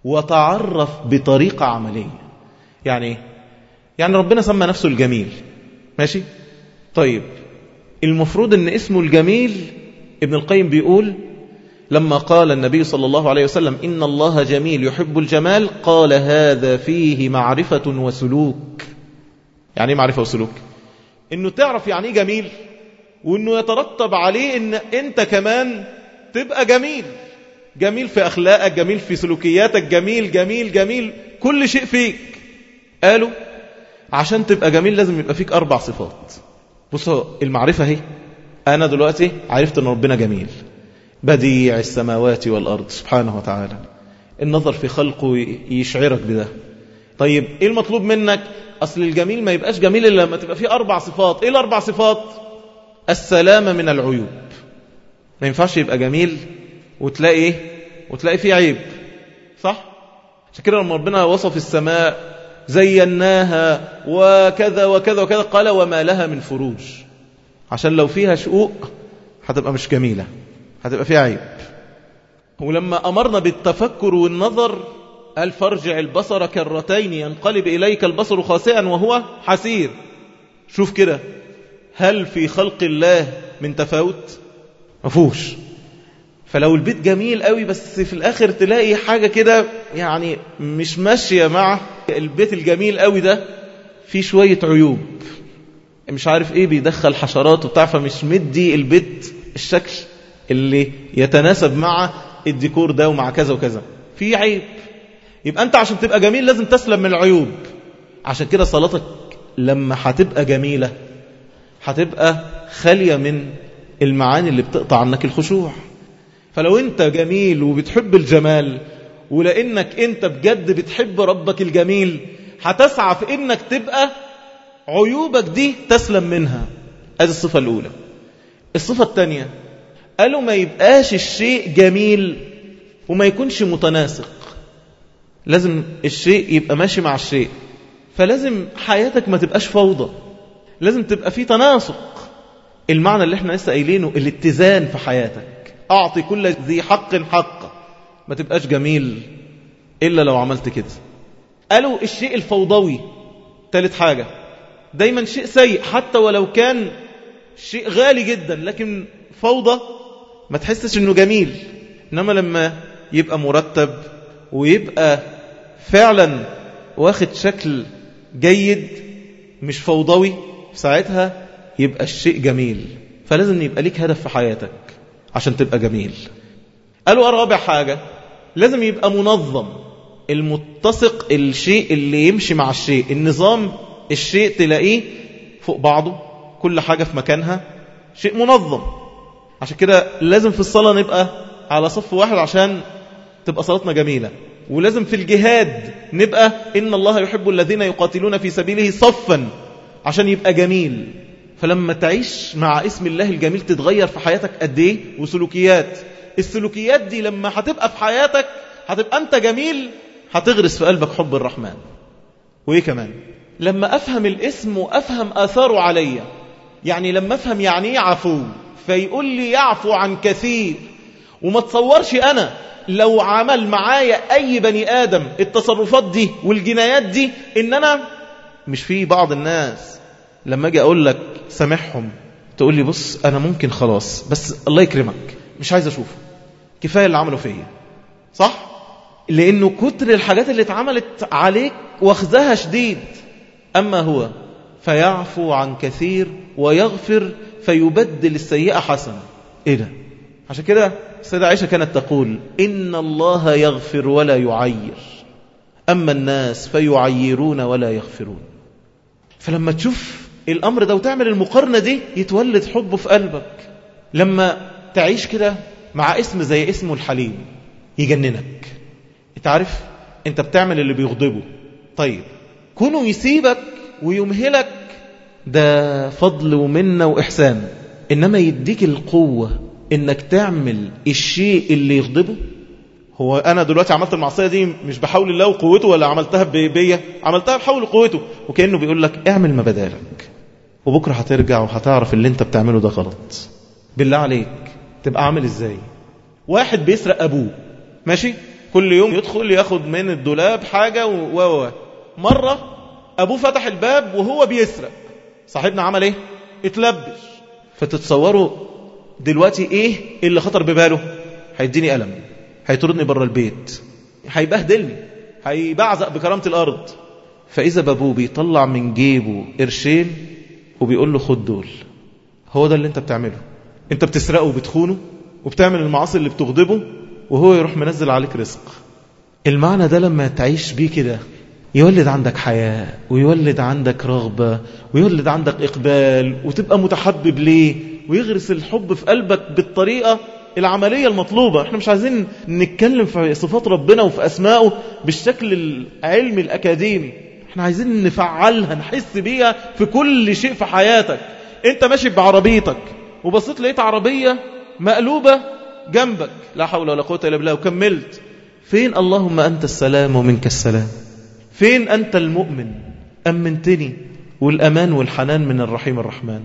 وتعرف بطريقة عملية. يعني إيه؟ يعني ربنا سمى نفسه الجميل. ماشي؟ طيب المفروض إن اسمه الجميل ابن القيم بيقول لما قال النبي صلى الله عليه وسلم إن الله جميل يحب الجمال قال هذا فيه معرفة وسلوك. يعني إيه معرفة وسلوك؟ إنه تعرف يعني إيه جميل وإنه يترتب عليه إن أنت كمان تبقى جميل. جميل في أخلاقك جميل في سلوكياتك جميل جميل جميل. كل شيء فيك. قالوا عشان تبقى جميل لازم يبقى فيك أربع صفات. بصوا المعرفة هي أنا دلوقتي عرفت إن ربنا جميل. بديع السماوات والأرض سبحانه وتعالى. النظر في خلقه يشعرك بده. طيب إيه المطلوب منك؟ أصل الجميل ما يبقاش جميل إلا لما تبقى فيه أربع صفات. إيه الأربع صفات؟ السلامة من العيوب. ما ينفعش يبقى جميل وتلاقي إيه؟ وتلاقي فيه عيب. صح؟ عشان كده لما ربنا وصف السماء زيناها وكذا وكذا وكذا قال وما لها من فروج. عشان لو فيها شقوق هتبقى مش جميلة هتبقى فيها عيب. ولما أمرنا بالتفكر والنظر قال فارجع البصر كرتين ينقلب إليك البصر خاسئا وهو حسير. شوف كده هل في خلق الله من تفاوت؟ مفوش فلو البيت جميل قوي بس في الآخر تلاقي حاجة كده يعني مش ماشية مع البيت الجميل قوي ده في شوية عيوب. مش عارف إيه بيدخل حشرات وبتاع فمش مدي البيت الشكل اللي يتناسب مع الديكور ده ومع كذا وكذا. في عيب. يبقى أنت عشان تبقى جميل لازم تسلم من العيوب. عشان كده صلاتك لما هتبقى جميلة هتبقى خالية من المعاني اللي بتقطع عنك الخشوع. فلو انت جميل وبتحب الجمال ولانك انت بجد بتحب ربك الجميل هتسعى في انك تبقى عيوبك دي تسلم منها. هذه الصفة الأولى. الصفة الثانية قالوا ما يبقاش الشيء جميل وما يكونش متناسق. لازم الشيء يبقى ماشي مع الشيء. فلازم حياتك ما تبقاش فوضى. لازم تبقى في تناسق. المعنى اللي إحنا لسه قايلينه الاتزان في حياتك. أعطي كل ذي حق حقه ما تبقاش جميل إلا لو عملت كده. قالوا الشيء الفوضوي. ثالث حاجة. دايما شيء سيء حتى ولو كان شيء غالي جدا لكن فوضى ما تحسش إنه جميل. إنما لما يبقى مرتب ويبقى فعلا واخد شكل جيد مش فوضوي ساعتها يبقى الشيء جميل. فلازم يبقى ليك هدف في حياتك. عشان تبقى جميل. قالوا رابع حاجة لازم يبقى منظم المتسق الشيء اللي يمشي مع الشيء. النظام الشيء تلاقيه فوق بعضه كل حاجة في مكانها شيء منظم. عشان كده لازم في الصلاة نبقى على صف واحد عشان تبقى صلاتنا جميلة. ولازم في الجهاد نبقى إن الله يحب الذين يقاتلون في سبيله صفا عشان يبقى جميل. فلما تعيش مع اسم الله الجميل تتغير في حياتك قد إيه؟ وسلوكيات. السلوكيات دي لما هتبقى في حياتك هتبقى أنت جميل هتغرس في قلبك حب الرحمن. وإيه كمان؟ لما أفهم الاسم وأفهم آثاره عليا. يعني لما أفهم يعني إيه عفو؟ فيقول لي يعفو عن كثير. وما تصورش أنا لو عمل معايا أي بني آدم التصرفات دي والجنايات دي إن أنا مش في بعض الناس. لما أجي أقول لك سامحهم تقول لي بص أنا ممكن خلاص بس الله يكرمك مش عايز اشوفه كفاية اللي عمله فيا. صح؟ لأنه كتر الحاجات اللي اتعملت عليك واخذها شديد. أما هو فيعفو عن كثير ويغفر فيبدل السيئة حسنة. إيه ده؟ عشان كده السيدة عائشة كانت تقول إن الله يغفر ولا يعير. أما الناس فيعيرون ولا يغفرون. فلما تشوف الأمر ده وتعمل المقارنة دي يتولد حبه في قلبك. لما تعيش كده مع اسم زي اسمه الحليم يجننك. انت عارف انت بتعمل اللي بيغضبه. طيب كونه يسيبك ويمهلك ده فضل ومنة وإحسان. إنما يديك القوة إنك تعمل الشيء اللي يغضبه هو أنا دلوقتي عملت المعصية دي مش بحول الله وقوته ولا عملتها بيا عملتها بحول قوته. وكأنه بيقول لك اعمل ما بدالك وبكرة هترجع وهتعرف اللي انت بتعمله ده غلط. بالله عليك تبقى عامل إزاي؟ واحد بيسرق أبوه ماشي؟ كل يوم يدخل ياخد من الدولاب حاجة و و. مرة أبوه فتح الباب وهو بيسرق. صاحبنا عمل إيه؟ اتلبش. فتتصوروا دلوقتي إيه اللي خطر بباله؟ هيديني ألم. هيطردني بره البيت. هيبهدلني هيبعزق بكرامة الأرض. فإذا بابوه بيطلع من جيبه قرشين وبيقول له خد دول. هو ده اللي أنت بتعمله. أنت بتسرقه وبتخونه وبتعمل المعاصي اللي بتغضبه وهو يروح منزل عليك رزق. المعنى ده لما تعيش بيه كده يولد عندك حياة ويولد عندك رغبة ويولد عندك إقبال وتبقى متحبب ليه ويغرس الحب في قلبك بالطريقة العملية المطلوبة. إحنا مش عايزين نتكلم في صفات ربنا وفي أسمائه بالشكل العلمي الأكاديمي. إحنا عايزين نفعلها نحس بيها في كل شيء في حياتك. انت ماشي بعربيتك وبصيت لقيت عربية مقلوبة جنبك. لا حول ولا قوة إلا بالله وكملت. فين اللهم أنت السلام ومنك السلام؟ فين أنت المؤمن؟ أمنتني والأمان والحنان من الرحيم الرحمن.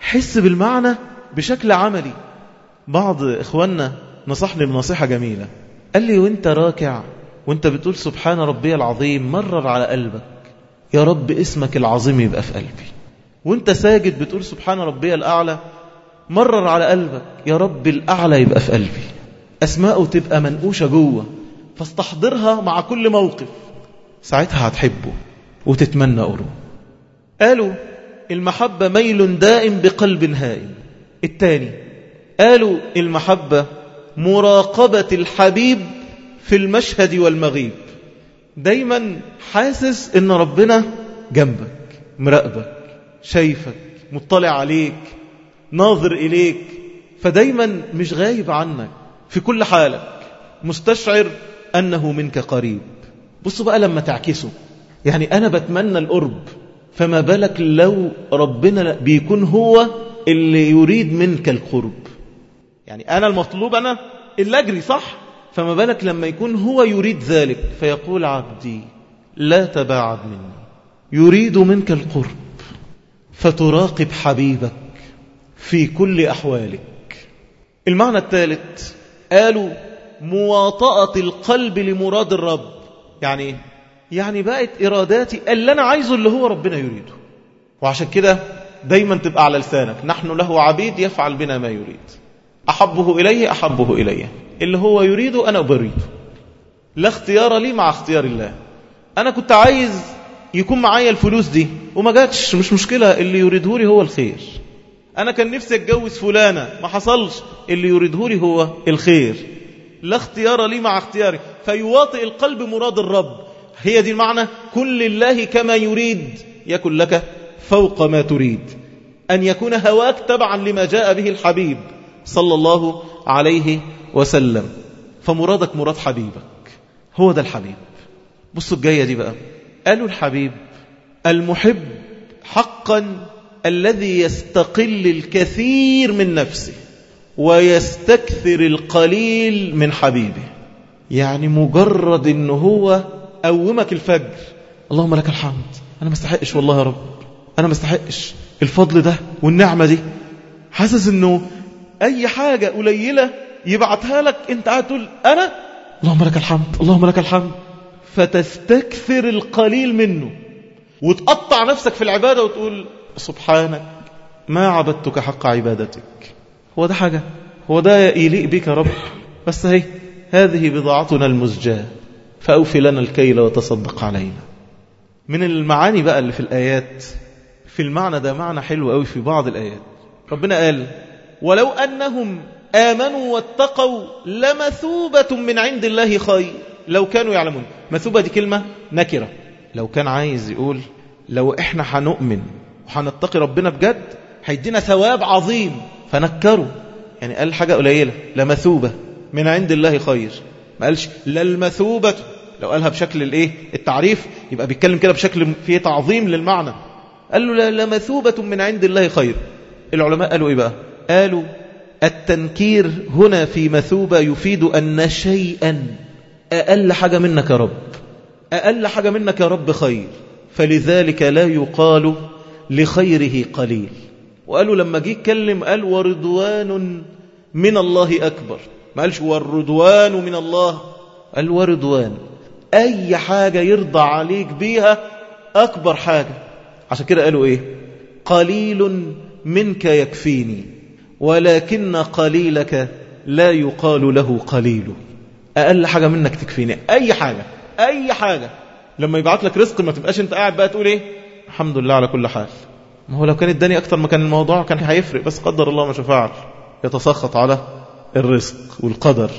حس بالمعنى بشكل عملي. بعض إخواننا نصحني بنصيحة جميلة. قال لي وأنت راكع وأنت بتقول سبحان ربي العظيم مرر على قلبك. يا رب اسمك العظيم يبقى في قلبي. وأنت ساجد بتقول سبحان ربي الأعلى مرر على قلبك. يا رب الأعلى يبقى في قلبي. أسماءه تبقى منقوشة جوه فاستحضرها مع كل موقف. ساعتها هتحبه وتتمنى قربه قالوا المحبة ميل دائم بقلب هائم الثاني قالوا المحبة مراقبة الحبيب في المشهد والمغيب. دايما حاسس إن ربنا جنبك مراقبك شايفك مطلع عليك ناظر إليك فدايما مش غايب عنك. في كل حالك مستشعر أنه منك قريب. بصوا بقى لما تعكسه. يعني أنا بتمنى القرب فما بالك لو ربنا بيكون هو اللي يريد منك القرب. يعني أنا المطلوب أنا اللي أجري صح؟ فما بالك لما يكون هو يريد ذلك فيقول عبدي لا تباعد مني يريد منك القرب فتراقب حبيبك في كل أحوالك. المعنى الثالث قالوا مواطأة القلب لمراد الرب. يعني يعني بقت إراداتي اللي أنا عايزه اللي هو ربنا يريده. وعشان كده دايما تبقى على لسانك نحن له عبيد يفعل بنا ما يريد. أحبه إليه أحبه إليه. اللي هو يريده أنا بريده لا اختيار لي مع اختيار الله. أنا كنت عايز يكون معايا الفلوس دي وما جاتش. مش مشكلة اللي يريده لي هو الخير. أنا كان نفسي أتجوز فلانة ما حصلش. اللي يريده لي هو الخير. لا اختيار لي مع اختياري. فيواطئ القلب مراد الرب. هي دي المعنى؟ كل الله كما يريد. يكن لك فوق ما تريد. أن يكون هواك تبعا لما جاء به الحبيب. صلى الله عليه وسلم. فمرادك مراد حبيبك. هو ده الحبيب. بصوا الجاية دي بقى. قالوا الحبيب المحب حقا الذي يستقل الكثير من نفسه ويستكثر القليل من حبيبه. يعني مجرد إن هو قومك الفجر. اللهم لك الحمد. أنا ما استحقش والله يا رب. أنا ما استحقش الفضل ده والنعمة دي. حاسس إنه أي حاجة قليلة يبعتها لك أنت قاعد تقول أنا؟ اللهم لك الحمد اللهم لك الحمد. فتستكثر القليل منه. وتقطع نفسك في العبادة وتقول سبحانك ما عبدتك حق عبادتك. هو ده حاجة. هو ده يليق بك رب. بس هي هذه بضاعتنا المزجاة. فأوفي لنا الكيل وتصدق علينا. من المعاني بقى اللي في الآيات في المعنى ده معنى حلو قوي في بعض الآيات. ربنا قال ولو أنهم آمنوا واتقوا لمثوبة من عند الله خير. لو كانوا يعلمون. مثوبة دي كلمة نكرة. لو كان عايز يقول لو إحنا هنؤمن وهنتقي ربنا بجد هيدينا ثواب عظيم. فنكروا يعني قال حاجة قليلة. لمثوبة من عند الله خير. ما قالش للمثوبة. لو قالها بشكل الإيه؟ التعريف يبقى بيتكلم كده بشكل فيه تعظيم للمعنى. قال له لمثوبة من عند الله خير. العلماء قالوا إيه بقى؟ قالوا التنكير هنا في مثوبة يفيد أن شيئا أقل حاجة منك يا رب أقل حاجة منك يا رب خير. فلذلك لا يقال لخيره قليل. وقالوا لما جه يتكلم قال ورضوان من الله أكبر. ما قالش والرضوان من الله. قال ورضوان. أي حاجة يرضى عليك بيها أكبر حاجة. عشان كده قالوا إيه؟ قليل منك يكفيني. ولكن قليلك لا يقال له قليل. أقل حاجة منك تكفيني. أي حاجة أي حاجة. لما يبعت لك رزق ما تبقاش أنت قاعد بقى تقول إيه؟ الحمد لله على كل حال. ما هو لو كان اداني أكتر ما كان الموضوع كان هيفرق بس قدر الله ما شفعل يتسخط على الرزق والقدر.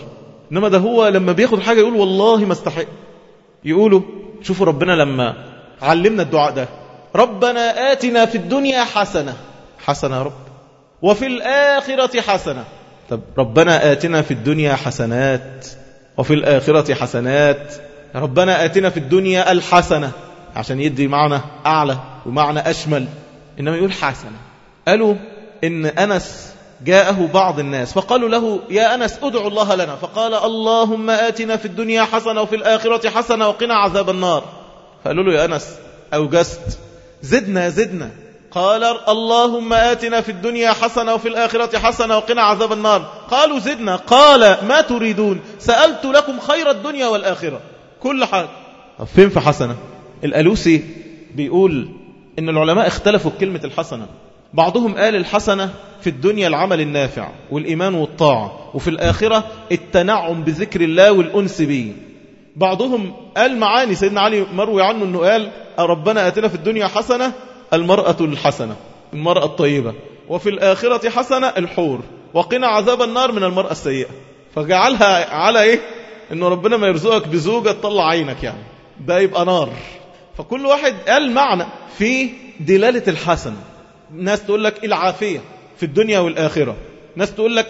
إنما ده هو لما بياخد حاجة يقول والله ما استحق. يقولوا شوفوا ربنا لما علمنا الدعاء ده. ربنا آتنا في الدنيا حسنة. حسنة يا رب. وفي الآخرة حسنة. طب ربنا آتنا في الدنيا حسنات وفي الآخرة حسنات. ربنا آتنا في الدنيا الحسنة. عشان يدي معنى أعلى ومعنى أشمل. إنما يقول حسنة. قالوا إن أنس جاءه بعض الناس فقالوا له يا أنس ادعو الله لنا. فقال اللهم آتنا في الدنيا حسنة وفي الآخرة حسنة وقنا عذاب النار. فقالوا له يا أنس أوجست زدنا زدنا. قال اللهم آتنا في الدنيا حسنة وفي الآخرة حسنة وقنا عذاب النار. قالوا زدنا. قال ما تريدون؟ سألت لكم خير الدنيا والآخرة. كل حاجة فين في حسنة؟ الألوسي بيقول إن العلماء اختلفوا بكلمة الحسنة. بعضهم قال الحسنة في الدنيا العمل النافع والإيمان والطاعة وفي الآخرة التنعم بذكر الله والأنس به. بعضهم قال معاني. سيدنا علي مروي عنه أنه قال ربنا أتنا في الدنيا حسنة المرأة الحسنة المرأة الطيبة. وفي الآخرة حسنة الحور. وقنا عذاب النار من المرأة السيئة. فجعلها على إيه؟ أنه ربنا ما يرزقك بزوجة تطلع عينك يعني. ده يبقى نار. فكل واحد قال معنى في دلالة الحسن. ناس تقول لك العافية في الدنيا والآخرة. ناس تقول لك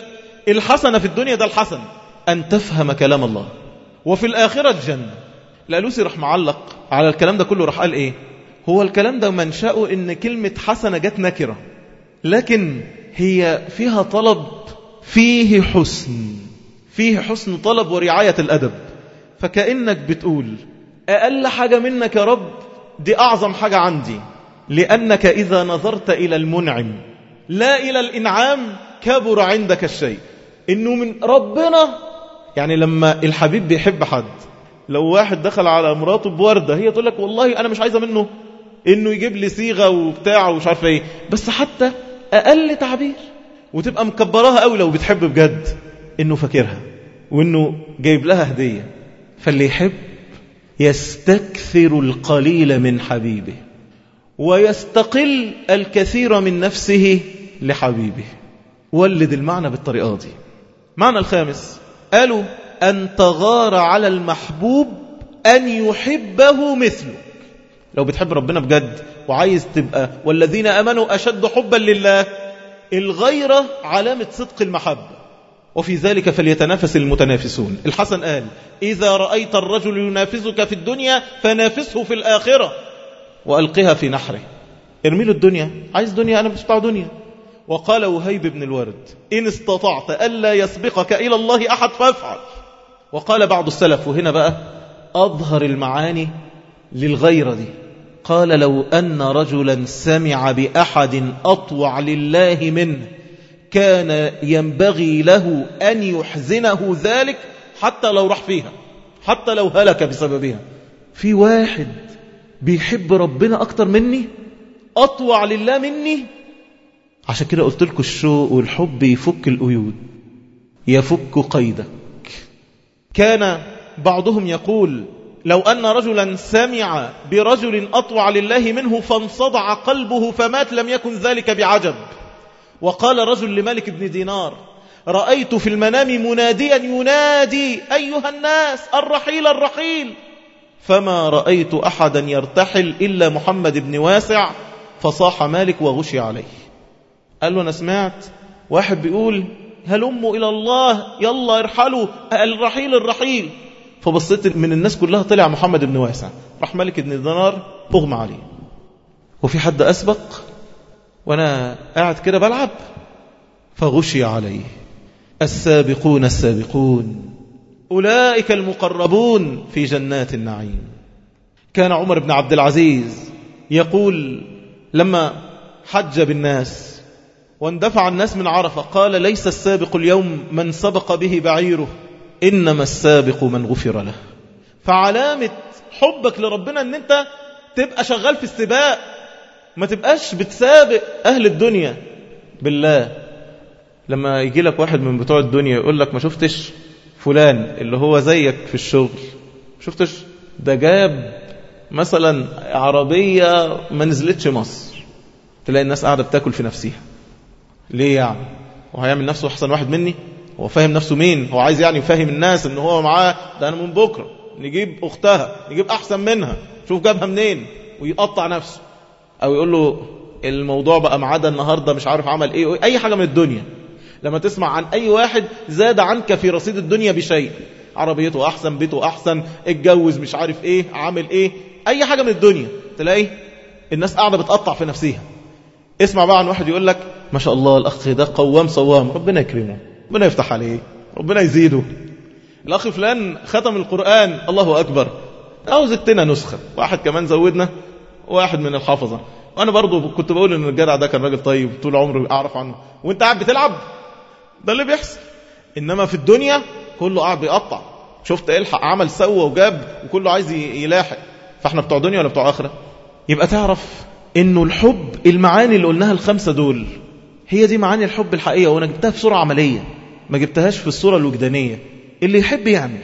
الحسنة في الدنيا ده الحسن. أن تفهم كلام الله. وفي الآخرة الجنة. الألوسي راح معلق على الكلام ده كله راح قال إيه؟ هو الكلام ده منشأه إن كلمة حسنة جت نكرة. لكن هي فيها طلب فيه حسن. فيه حسن طلب ورعاية الأدب. فكأنك بتقول أقل حاجة منك يا رب؟ دي أعظم حاجة عندي. لأنك إذا نظرت إلى المنعم لا إلى الإنعام كبر عندك الشيء. إنه من ربنا. يعني لما الحبيب بيحب حد لو واحد دخل على مراته بوردة هي تقول لك والله أنا مش عايزة منه. إنه يجيب لي صيغة وبتاع ومش عارفة إيه. بس حتى أقل تعبير. وتبقى مكبراها قوي لو بتحب بجد إنه فاكرها. وإنه جايب لها هدية. فاللي يحب يستكثر القليل من حبيبه. ويستقل الكثير من نفسه لحبيبه. ولد المعنى بالطريقة دي. معنى الخامس. قالوا أن تغار على المحبوب أن يحبه مثلك لو بتحب ربنا بجد وعايز تبقى والذين أمنوا أشد حبا لله الغيرة علامة صدق المحبة. وفي ذلك فليتنافس المتنافسون. الحسن قال إذا رأيت الرجل ينافسك في الدنيا فنافسه في الآخرة وألقها في نحره. ارمي له الدنيا. عايز دنيا؟ أنا بسبع دنيا. وقال وهيب بن الورد إن استطعت ألا يسبقك إلى الله أحد فافعل. وقال بعض السلف وهنا بقى أظهر المعاني للغيرة دي. قال لو أن رجلا سمع بأحد أطوع لله منه كان ينبغي له أن يحزنه ذلك حتى لو راح فيها حتى لو هلك بسببها. في واحد بيحب ربنا أكتر مني؟ أطوع لله مني؟ عشان كده قلت لكم الشوق والحب يفك القيود يفك قيدك. كان بعضهم يقول لو أن رجلا سمع برجل أطوع لله منه فانصدع قلبه فمات لم يكن ذلك بعجب. وقال رجل لملك بن دينار رأيت في المنام مناديا ينادي أيها الناس الرحيل الرحيل. فما رأيت أحدا يرتحل إلا محمد بن واسع فصاح مالك وغشي عليه. قال له أنا سمعت. واحد بيقول هلموا إلى الله؟ يلا ارحلوا. الرحيل الرحيل. فبصيت من الناس كلها طلع محمد بن واسع. راح ملك بن دينار أغمى عليه. وفي حد أسبق وأنا قاعد كده بلعب فغشي عليه. السابقون السابقون أولئك المقربون في جنات النعيم. كان عمر بن عبد العزيز يقول لما حج بالناس واندفع الناس من عرفة قال ليس السابق اليوم من سبق به بعيره. إنما السابق من غفر له. فعلامة حبك لربنا أن أنت تبقى شغال في السباق ما تبقاش بتسابق أهل الدنيا. بالله. لما يجي لك واحد من بتوع الدنيا يقول لك ما شفتش فلان اللي هو زيك في الشغل. شفتش؟ ده جاب مثلا عربية ما نزلتش مصر. تلاقي الناس قاعدة بتاكل في نفسها. ليه يعني؟ هو هيعمل نفسه أحسن واحد مني؟ هو فاهم نفسه مين؟ هو عايز يعني يفهم الناس إن هو معاه؟ ده أنا من بكرة. نجيب أختها نجيب أحسن منها. شوف جابها منين؟ ويقطع نفسه. أو يقول له الموضوع بقى معاده النهاردة مش عارف عمل إيه اي حاجة من الدنيا. لما تسمع عن أي واحد زاد عنك في رصيد الدنيا بشيء. عربيته أحسن بيته أحسن اتجوز مش عارف إيه عامل إيه. أي حاجة من الدنيا. تلاقي الناس قاعدة بتقطع في نفسها. اسمع بقى عن واحد يقول لك ما شاء الله الأخ ده قوام صوام ربنا يكرمه. ربنا يفتح عليه ربنا يزيده. الأخ فلان ختم القرآن الله أكبر. أو زدتنا نسخة. واحد كمان زودنا واحد من الحافظة. وأنا برضو كنت بقول إن الجدع ده كان راجل طيب طول عمري أعرف عنه. وأنت قاعد بتلعب؟ ده اللي بيحصل. إنما في الدنيا كله قاعد بيقطع. شفت إلحق عمل سوى وجاب وكله عايز يلاحق. فإحنا بتوع دنيا ولا بتوع آخرة؟ يبقى تعرف إنه الحب المعاني اللي قلناها الخمسة دول هي دي معاني الحب الحقيقية وأنا جبتها في صورة عملية. ما جبتهاش في الصورة الوجدانية. اللي يحب يعمل.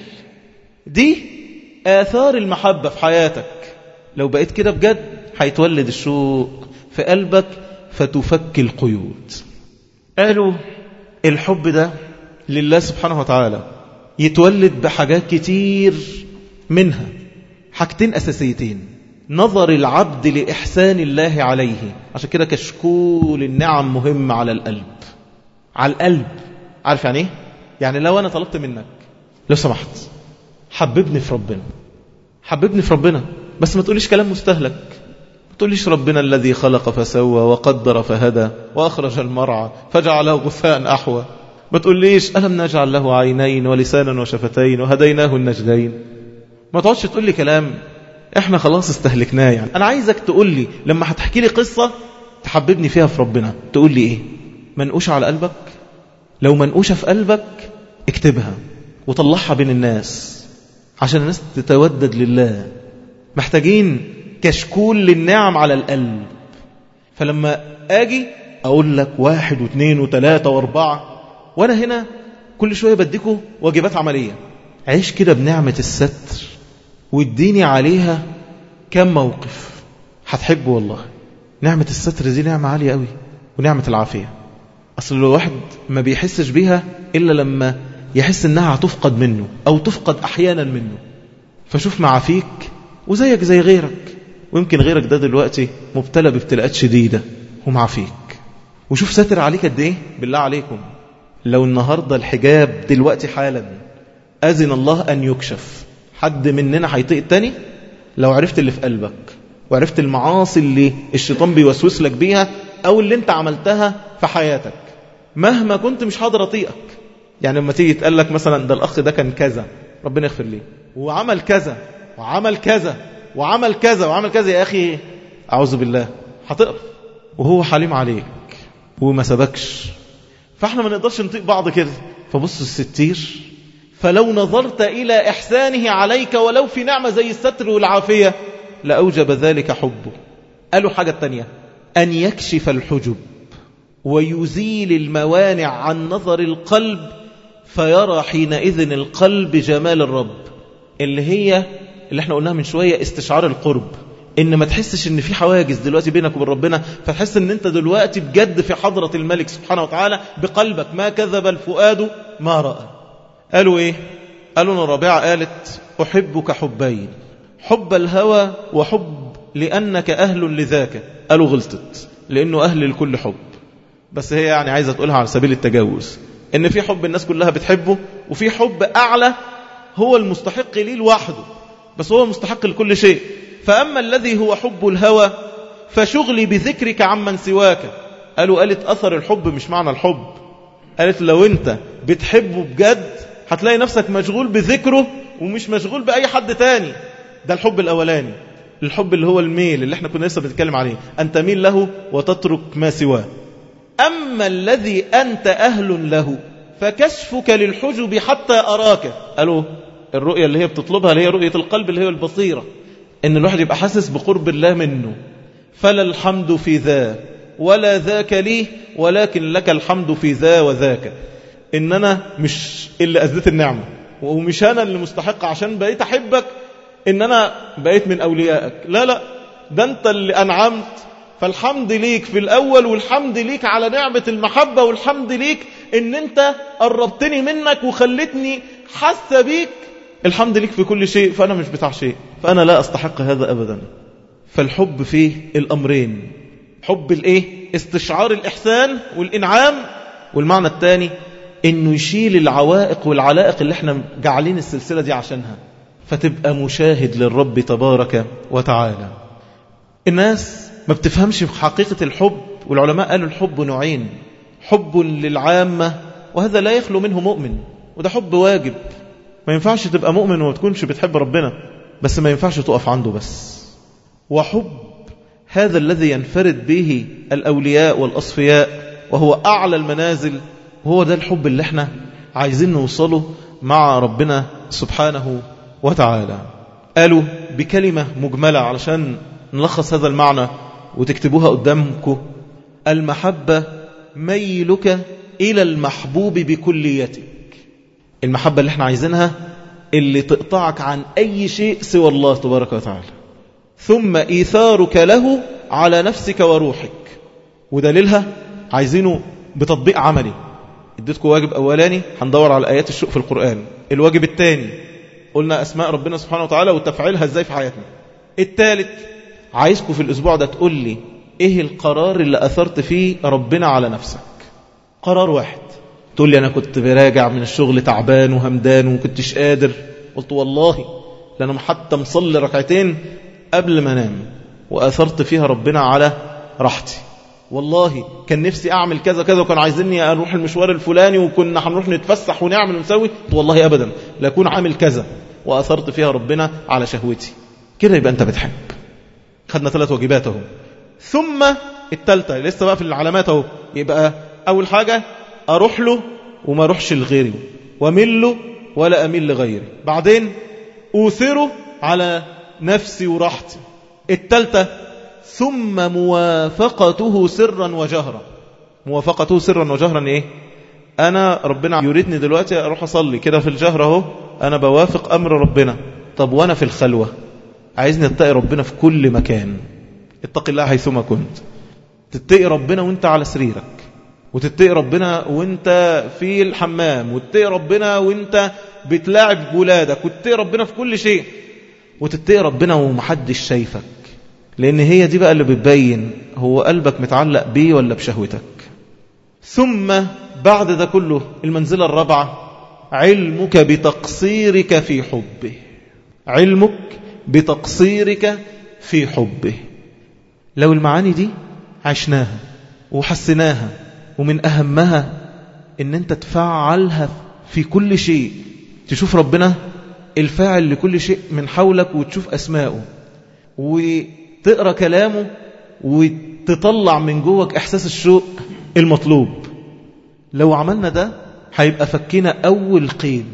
دي آثار المحبة في حياتك. لو بقيت كده بجد هيتولد الشوق في قلبك فتفك القيود. قالوا الحب ده لله سبحانه وتعالى يتولد بحاجات كتير منها. حاجتين أساسيتين. نظر العبد لإحسان الله عليه. عشان كده كشكول النعم مهم على القلب. على القلب. عارف يعني إيه؟ يعني لو أنا طلبت منك لو سمحت حببني في ربنا. حببني في ربنا. بس ما تقوليش كلام مستهلك. ما تقوليش ربنا الذي خلق فسوى وقدر فهدى وأخرج المرعى فجعله غثاء أحوى. ما تقوليش ألم نجعل له عينين ولسانا وشفتين وهديناه النجدين. ما تقعدش تقول لي كلام إحنا خلاص استهلكناه يعني. أنا عايزك تقول لي لما هتحكي لي قصة تحببني فيها في ربنا. تقول لي إيه؟ منقوشة على قلبك؟ لو منقوشة في قلبك اكتبها وطلعها بين الناس عشان الناس تتودد لله. محتاجين كشكول للنعم على القلب. فلما آجي أقول لك واحد واثنين وثلاثة وأربعة وأنا هنا كل شوية بديكوا واجبات عملية. عيش كده بنعمة الستر واديني عليها كم موقف. هتحبه والله. نعمة الستر دي نعمة عالية قوي ونعمة العافية. أصل الواحد ما بيحسش بيها إلا لما يحس إنها هتفقد منه أو تفقد أحيانا منه. فشوف معافيك وزيك زي غيرك. ويمكن غيرك ده دلوقتي مبتلى بابتلاءات شديدة ومعافيك وشوف ساتر عليك قد إيه؟ بالله عليكم. لو النهاردة الحجاب دلوقتي حالا أذن الله أن يكشف. حد مننا هيطيق التاني؟ لو عرفت اللي في قلبك وعرفت المعاصي اللي الشيطان بيوسوس لك بيها أو اللي أنت عملتها في حياتك. مهما كنت مش حاضر أطيقك. يعني لما تيجي تقول لك مثلا ده الأخ ده كان كذا ربنا يغفر ليه وعمل كذا وعمل كذا وعمل كذا وعمل كذا يا أخي أعوذ بالله هتقرف وهو حليم عليك وما سبكش فإحنا ما نقدرش نطيق بعض كده. فبص الستير فلو نظرت إلى إحسانه عليك ولو في نعمة زي الستر والعافية لأوجب ذلك حبه. قالوا حاجة تانية. أن يكشف الحجب. ويزيل الموانع عن نظر القلب فيرى حينئذ القلب جمال الرب. اللي هي اللي إحنا قلناها من شوية استشعار القرب. إن ما تحسش إن في حواجز دلوقتي بينك وبين ربنا فتحس إن أنت دلوقتي بجد في حضرة الملك سبحانه وتعالى بقلبك ما كذب الفؤاد ما رأى. قالوا إيه؟ قالوا الرابعة قالت أحبك حبين. حب الهوى وحب لأنك أهل لذاك. قالوا غلطت لأنه أهل لكل حب. بس هي يعني عايزة تقولها على سبيل التجاوز. إن في حب الناس كلها بتحبه وفي حب أعلى هو المستحق ليه لوحده. بس هو مستحق لكل شيء. فأما الذي هو حب الهوى فشغلي بذكرك عمن سواك. قالوا قالت أثر الحب مش معنى الحب. قالت لو أنت بتحبه بجد هتلاقي نفسك مشغول بذكره ومش مشغول بأي حد تاني. ده الحب الأولاني. الحب اللي هو الميل اللي إحنا كنا لسه بنتكلم عليه. أن تميل له وتترك ما سواه. أما الذي أنت أهل له فكشفك للحجب حتى أراك. قالوا الرؤية اللي هي بتطلبها اللي هي رؤية القلب اللي هي البصيرة. إن الواحد يبقى حاسس بقرب الله منه. فلا الحمد في ذا ولا ذاك لي ولكن لك الحمد في ذا وذاك. إن أنا مش اللي اثبت النعمة ومش أنا اللي مستحق عشان بقيت أحبك. إن أنا بقيت من أوليائك. لا لا ده أنت اللي أنعمت فالحمد ليك في الأول والحمد ليك على نعمة المحبة والحمد ليك إن أنت قربتني منك وخلتني حاسة بيك. الحمد ليك في كل شيء فأنا مش بتاع شيء. فأنا لا أستحق هذا أبدا. فالحب فيه الأمرين. حب الإيه؟ استشعار الإحسان والإنعام والمعنى الثاني إنه يشيل العوائق والعلائق اللي إحنا جعلين السلسلة دي عشانها. فتبقى مشاهد للرب تبارك وتعالى. الناس ما بتفهمش حقيقة الحب والعلماء قالوا الحب نوعين حب للعامة وهذا لا يخلو منه مؤمن وده حب واجب. ما ينفعش تبقى مؤمن وما تكونش بتحب ربنا بس ما ينفعش تقف عنده بس. وحب هذا الذي ينفرد به الأولياء والأصفياء وهو أعلى المنازل وهو ده الحب اللي إحنا عايزين نوصله مع ربنا سبحانه وتعالى. قالوا بكلمة مجملة علشان نلخص هذا المعنى. وتكتبوها قدامكم المحبة ميلك إلى المحبوب بكليتك. المحبة اللي إحنا عايزينها اللي تقطعك عن أي شيء سوى الله تبارك وتعالى. ثم إيثارك له على نفسك وروحك. ودليلها عايزينه بتطبيق عملي. اديتكم واجب أولاني هندور على آيات الشوق في القرآن. الواجب الثاني قلنا أسماء ربنا سبحانه وتعالى وتفعيلها إزاي في حياتنا. الثالث عايزكم في الأسبوع ده تقول لي إيه القرار اللي أثرت فيه ربنا على نفسك؟ قرار واحد. تقول لي أنا كنت براجع من الشغل تعبان وهمدان وكنتش قادر. قلت والله لأنا حتى مصلي ركعتين قبل ما أنام وأثرت فيها ربنا على راحتي. والله كان نفسي أعمل كذا كذا وكان عايزيني أروح المشوار الفلاني وكنا هنروح نتفسح ونعمل ونسوي. والله أبدا لا أكون عامل كذا وأثرت فيها ربنا على شهوتي. كده يبقى أنت بتحب. خدنا ثلاث واجبات اهو. ثم الثالثه لسه بقى في العلامات اهو. يبقى أول حاجة أروح له وما أروحش لغيري وأمل له ولا أميل لغيري بعدين أوثره على نفسي وراحتي. الثالثة ثم موافقته سرا وجهرا. موافقته سرا وجهرا إيه؟ أنا ربنا يريدني دلوقتي أروح أصلي كده في الجهر أهو. أنا بوافق أمر ربنا. طب وأنا في الخلوة؟ عايزني اتقي ربنا في كل مكان. اتق الله حيثما كنت. تتقي ربنا وانت على سريرك. وتتقي ربنا وانت في الحمام. وتتقي ربنا وانت بتلاعب ولادك. وتتقي ربنا في كل شيء. وتتقي ربنا ومحدش شايفك. لأن هي دي بقى اللي بتبين هو قلبك متعلق بيه ولا بشهوتك. ثم بعد ده كله المنزلة الرابعة علمك بتقصيرك في حبه. علمك بتقصيرك في حبه. لو المعاني دي عشناها وحسناها ومن أهمها إن أنت تفعلها في كل شيء. تشوف ربنا الفاعل لكل شيء من حولك وتشوف أسماءه وتقرأ كلامه وتطلع من جوك إحساس الشوق المطلوب. لو عملنا ده هيبقى فكنا أول قيد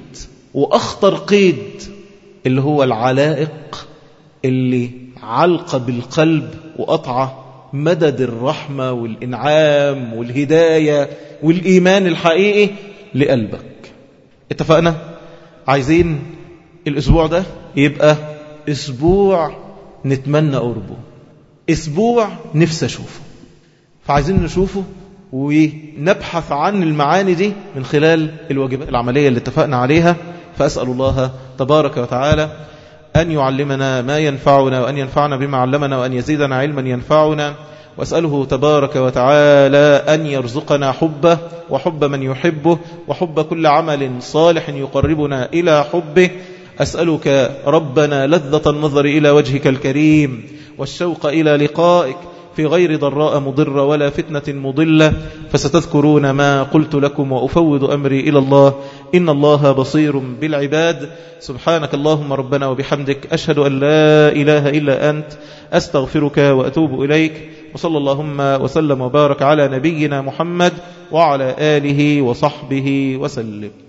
وأخطر قيد اللي هو العلائق اللي علق بالقلب وقطع مدد الرحمة والإنعام والهداية والإيمان الحقيقي لقلبك. اتفقنا؟ عايزين الأسبوع ده يبقى أسبوع نتمنى قربه أسبوع نفسي أشوفه. فعايزين نشوفه ونبحث عن المعاني دي من خلال الواجبات العملية اللي اتفقنا عليها. فأسأل الله تبارك وتعالى أن يعلمنا ما ينفعنا وأن ينفعنا بما علمنا وأن يزيدنا علما ينفعنا. وأسأله تبارك وتعالى أن يرزقنا حبه وحب من يحبه وحب كل عمل صالح يقربنا إلى حبه. أسألك ربنا لذة النظر إلى وجهك الكريم والشوق إلى لقائك في غير ضراء مضرة ولا فتنة مضلة فستذكرون ما قلت لكم وأفوض أمري إلى الله. إن الله بصير بالعباد. سبحانك اللهم ربنا وبحمدك أشهد أن لا إله إلا أنت أستغفرك وأتوب إليك. وصلى اللهم وسلم وبارك على نبينا محمد وعلى آله وصحبه وسلم.